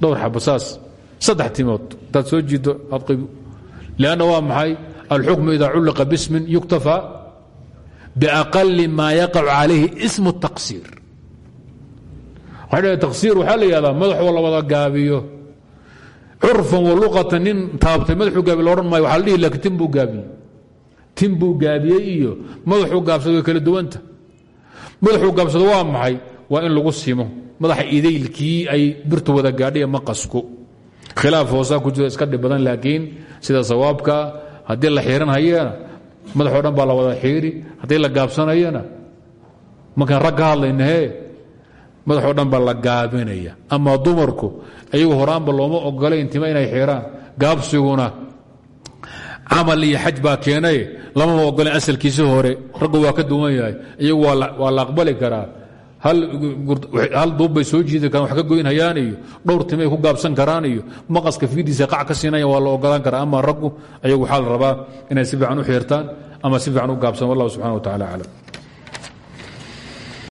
dhowr xabo saas. Saddex timood intaad soo jido aad lianna waa maxay alxukmu ida culliqa bismin yuktafa biaqali maa yaqacu calayhi ismu الtaqsiir dheh taqsiir waxaa la yihahdaa madaxoo la wada gaabiyo curfan wa luqatan nin taabtay madaxuu gaabiy la odhan maayo waxa la dhihi laakiin tin buu gaabiyey tin buu gaabiyey iyo madaxuu gaabsado way kala duwanta madaxuu gaabsado waa maxay waa in lagu simo madaxa idaylkii ay birtu wada gaadhiya maqasku khilaaf hoosaa ku jiro iska dhib badan laakiin sida sawaabka haddii la xiiran hayana madaxoo dhan baa la wada xiiri haddii la gaabsanayana markaan rag ka hadlaynahe madaxoo dhan baa la gaabinaya. Ama dumarku ayagu horaanba looma ogolay intima inay xiraan gaabsiguna camal iyo xaj baa keenay lamama ogolen asalkiisi hore. Raggu waa ka duwan yahay iyagu waa la aqbali karaa hal duub bay soo jiidi karaan wax ka goynhayaan iyo dhowr timay ku gaabsan karaan iyo maqaska fiidiisa qac ka siinaya waa la ogolaan karaa. Ama raggu ayagu waxaa la rabaa inay si fiican u xiirtaan ama si fiican u gaabsan. Wallah subxana wa tacala aclam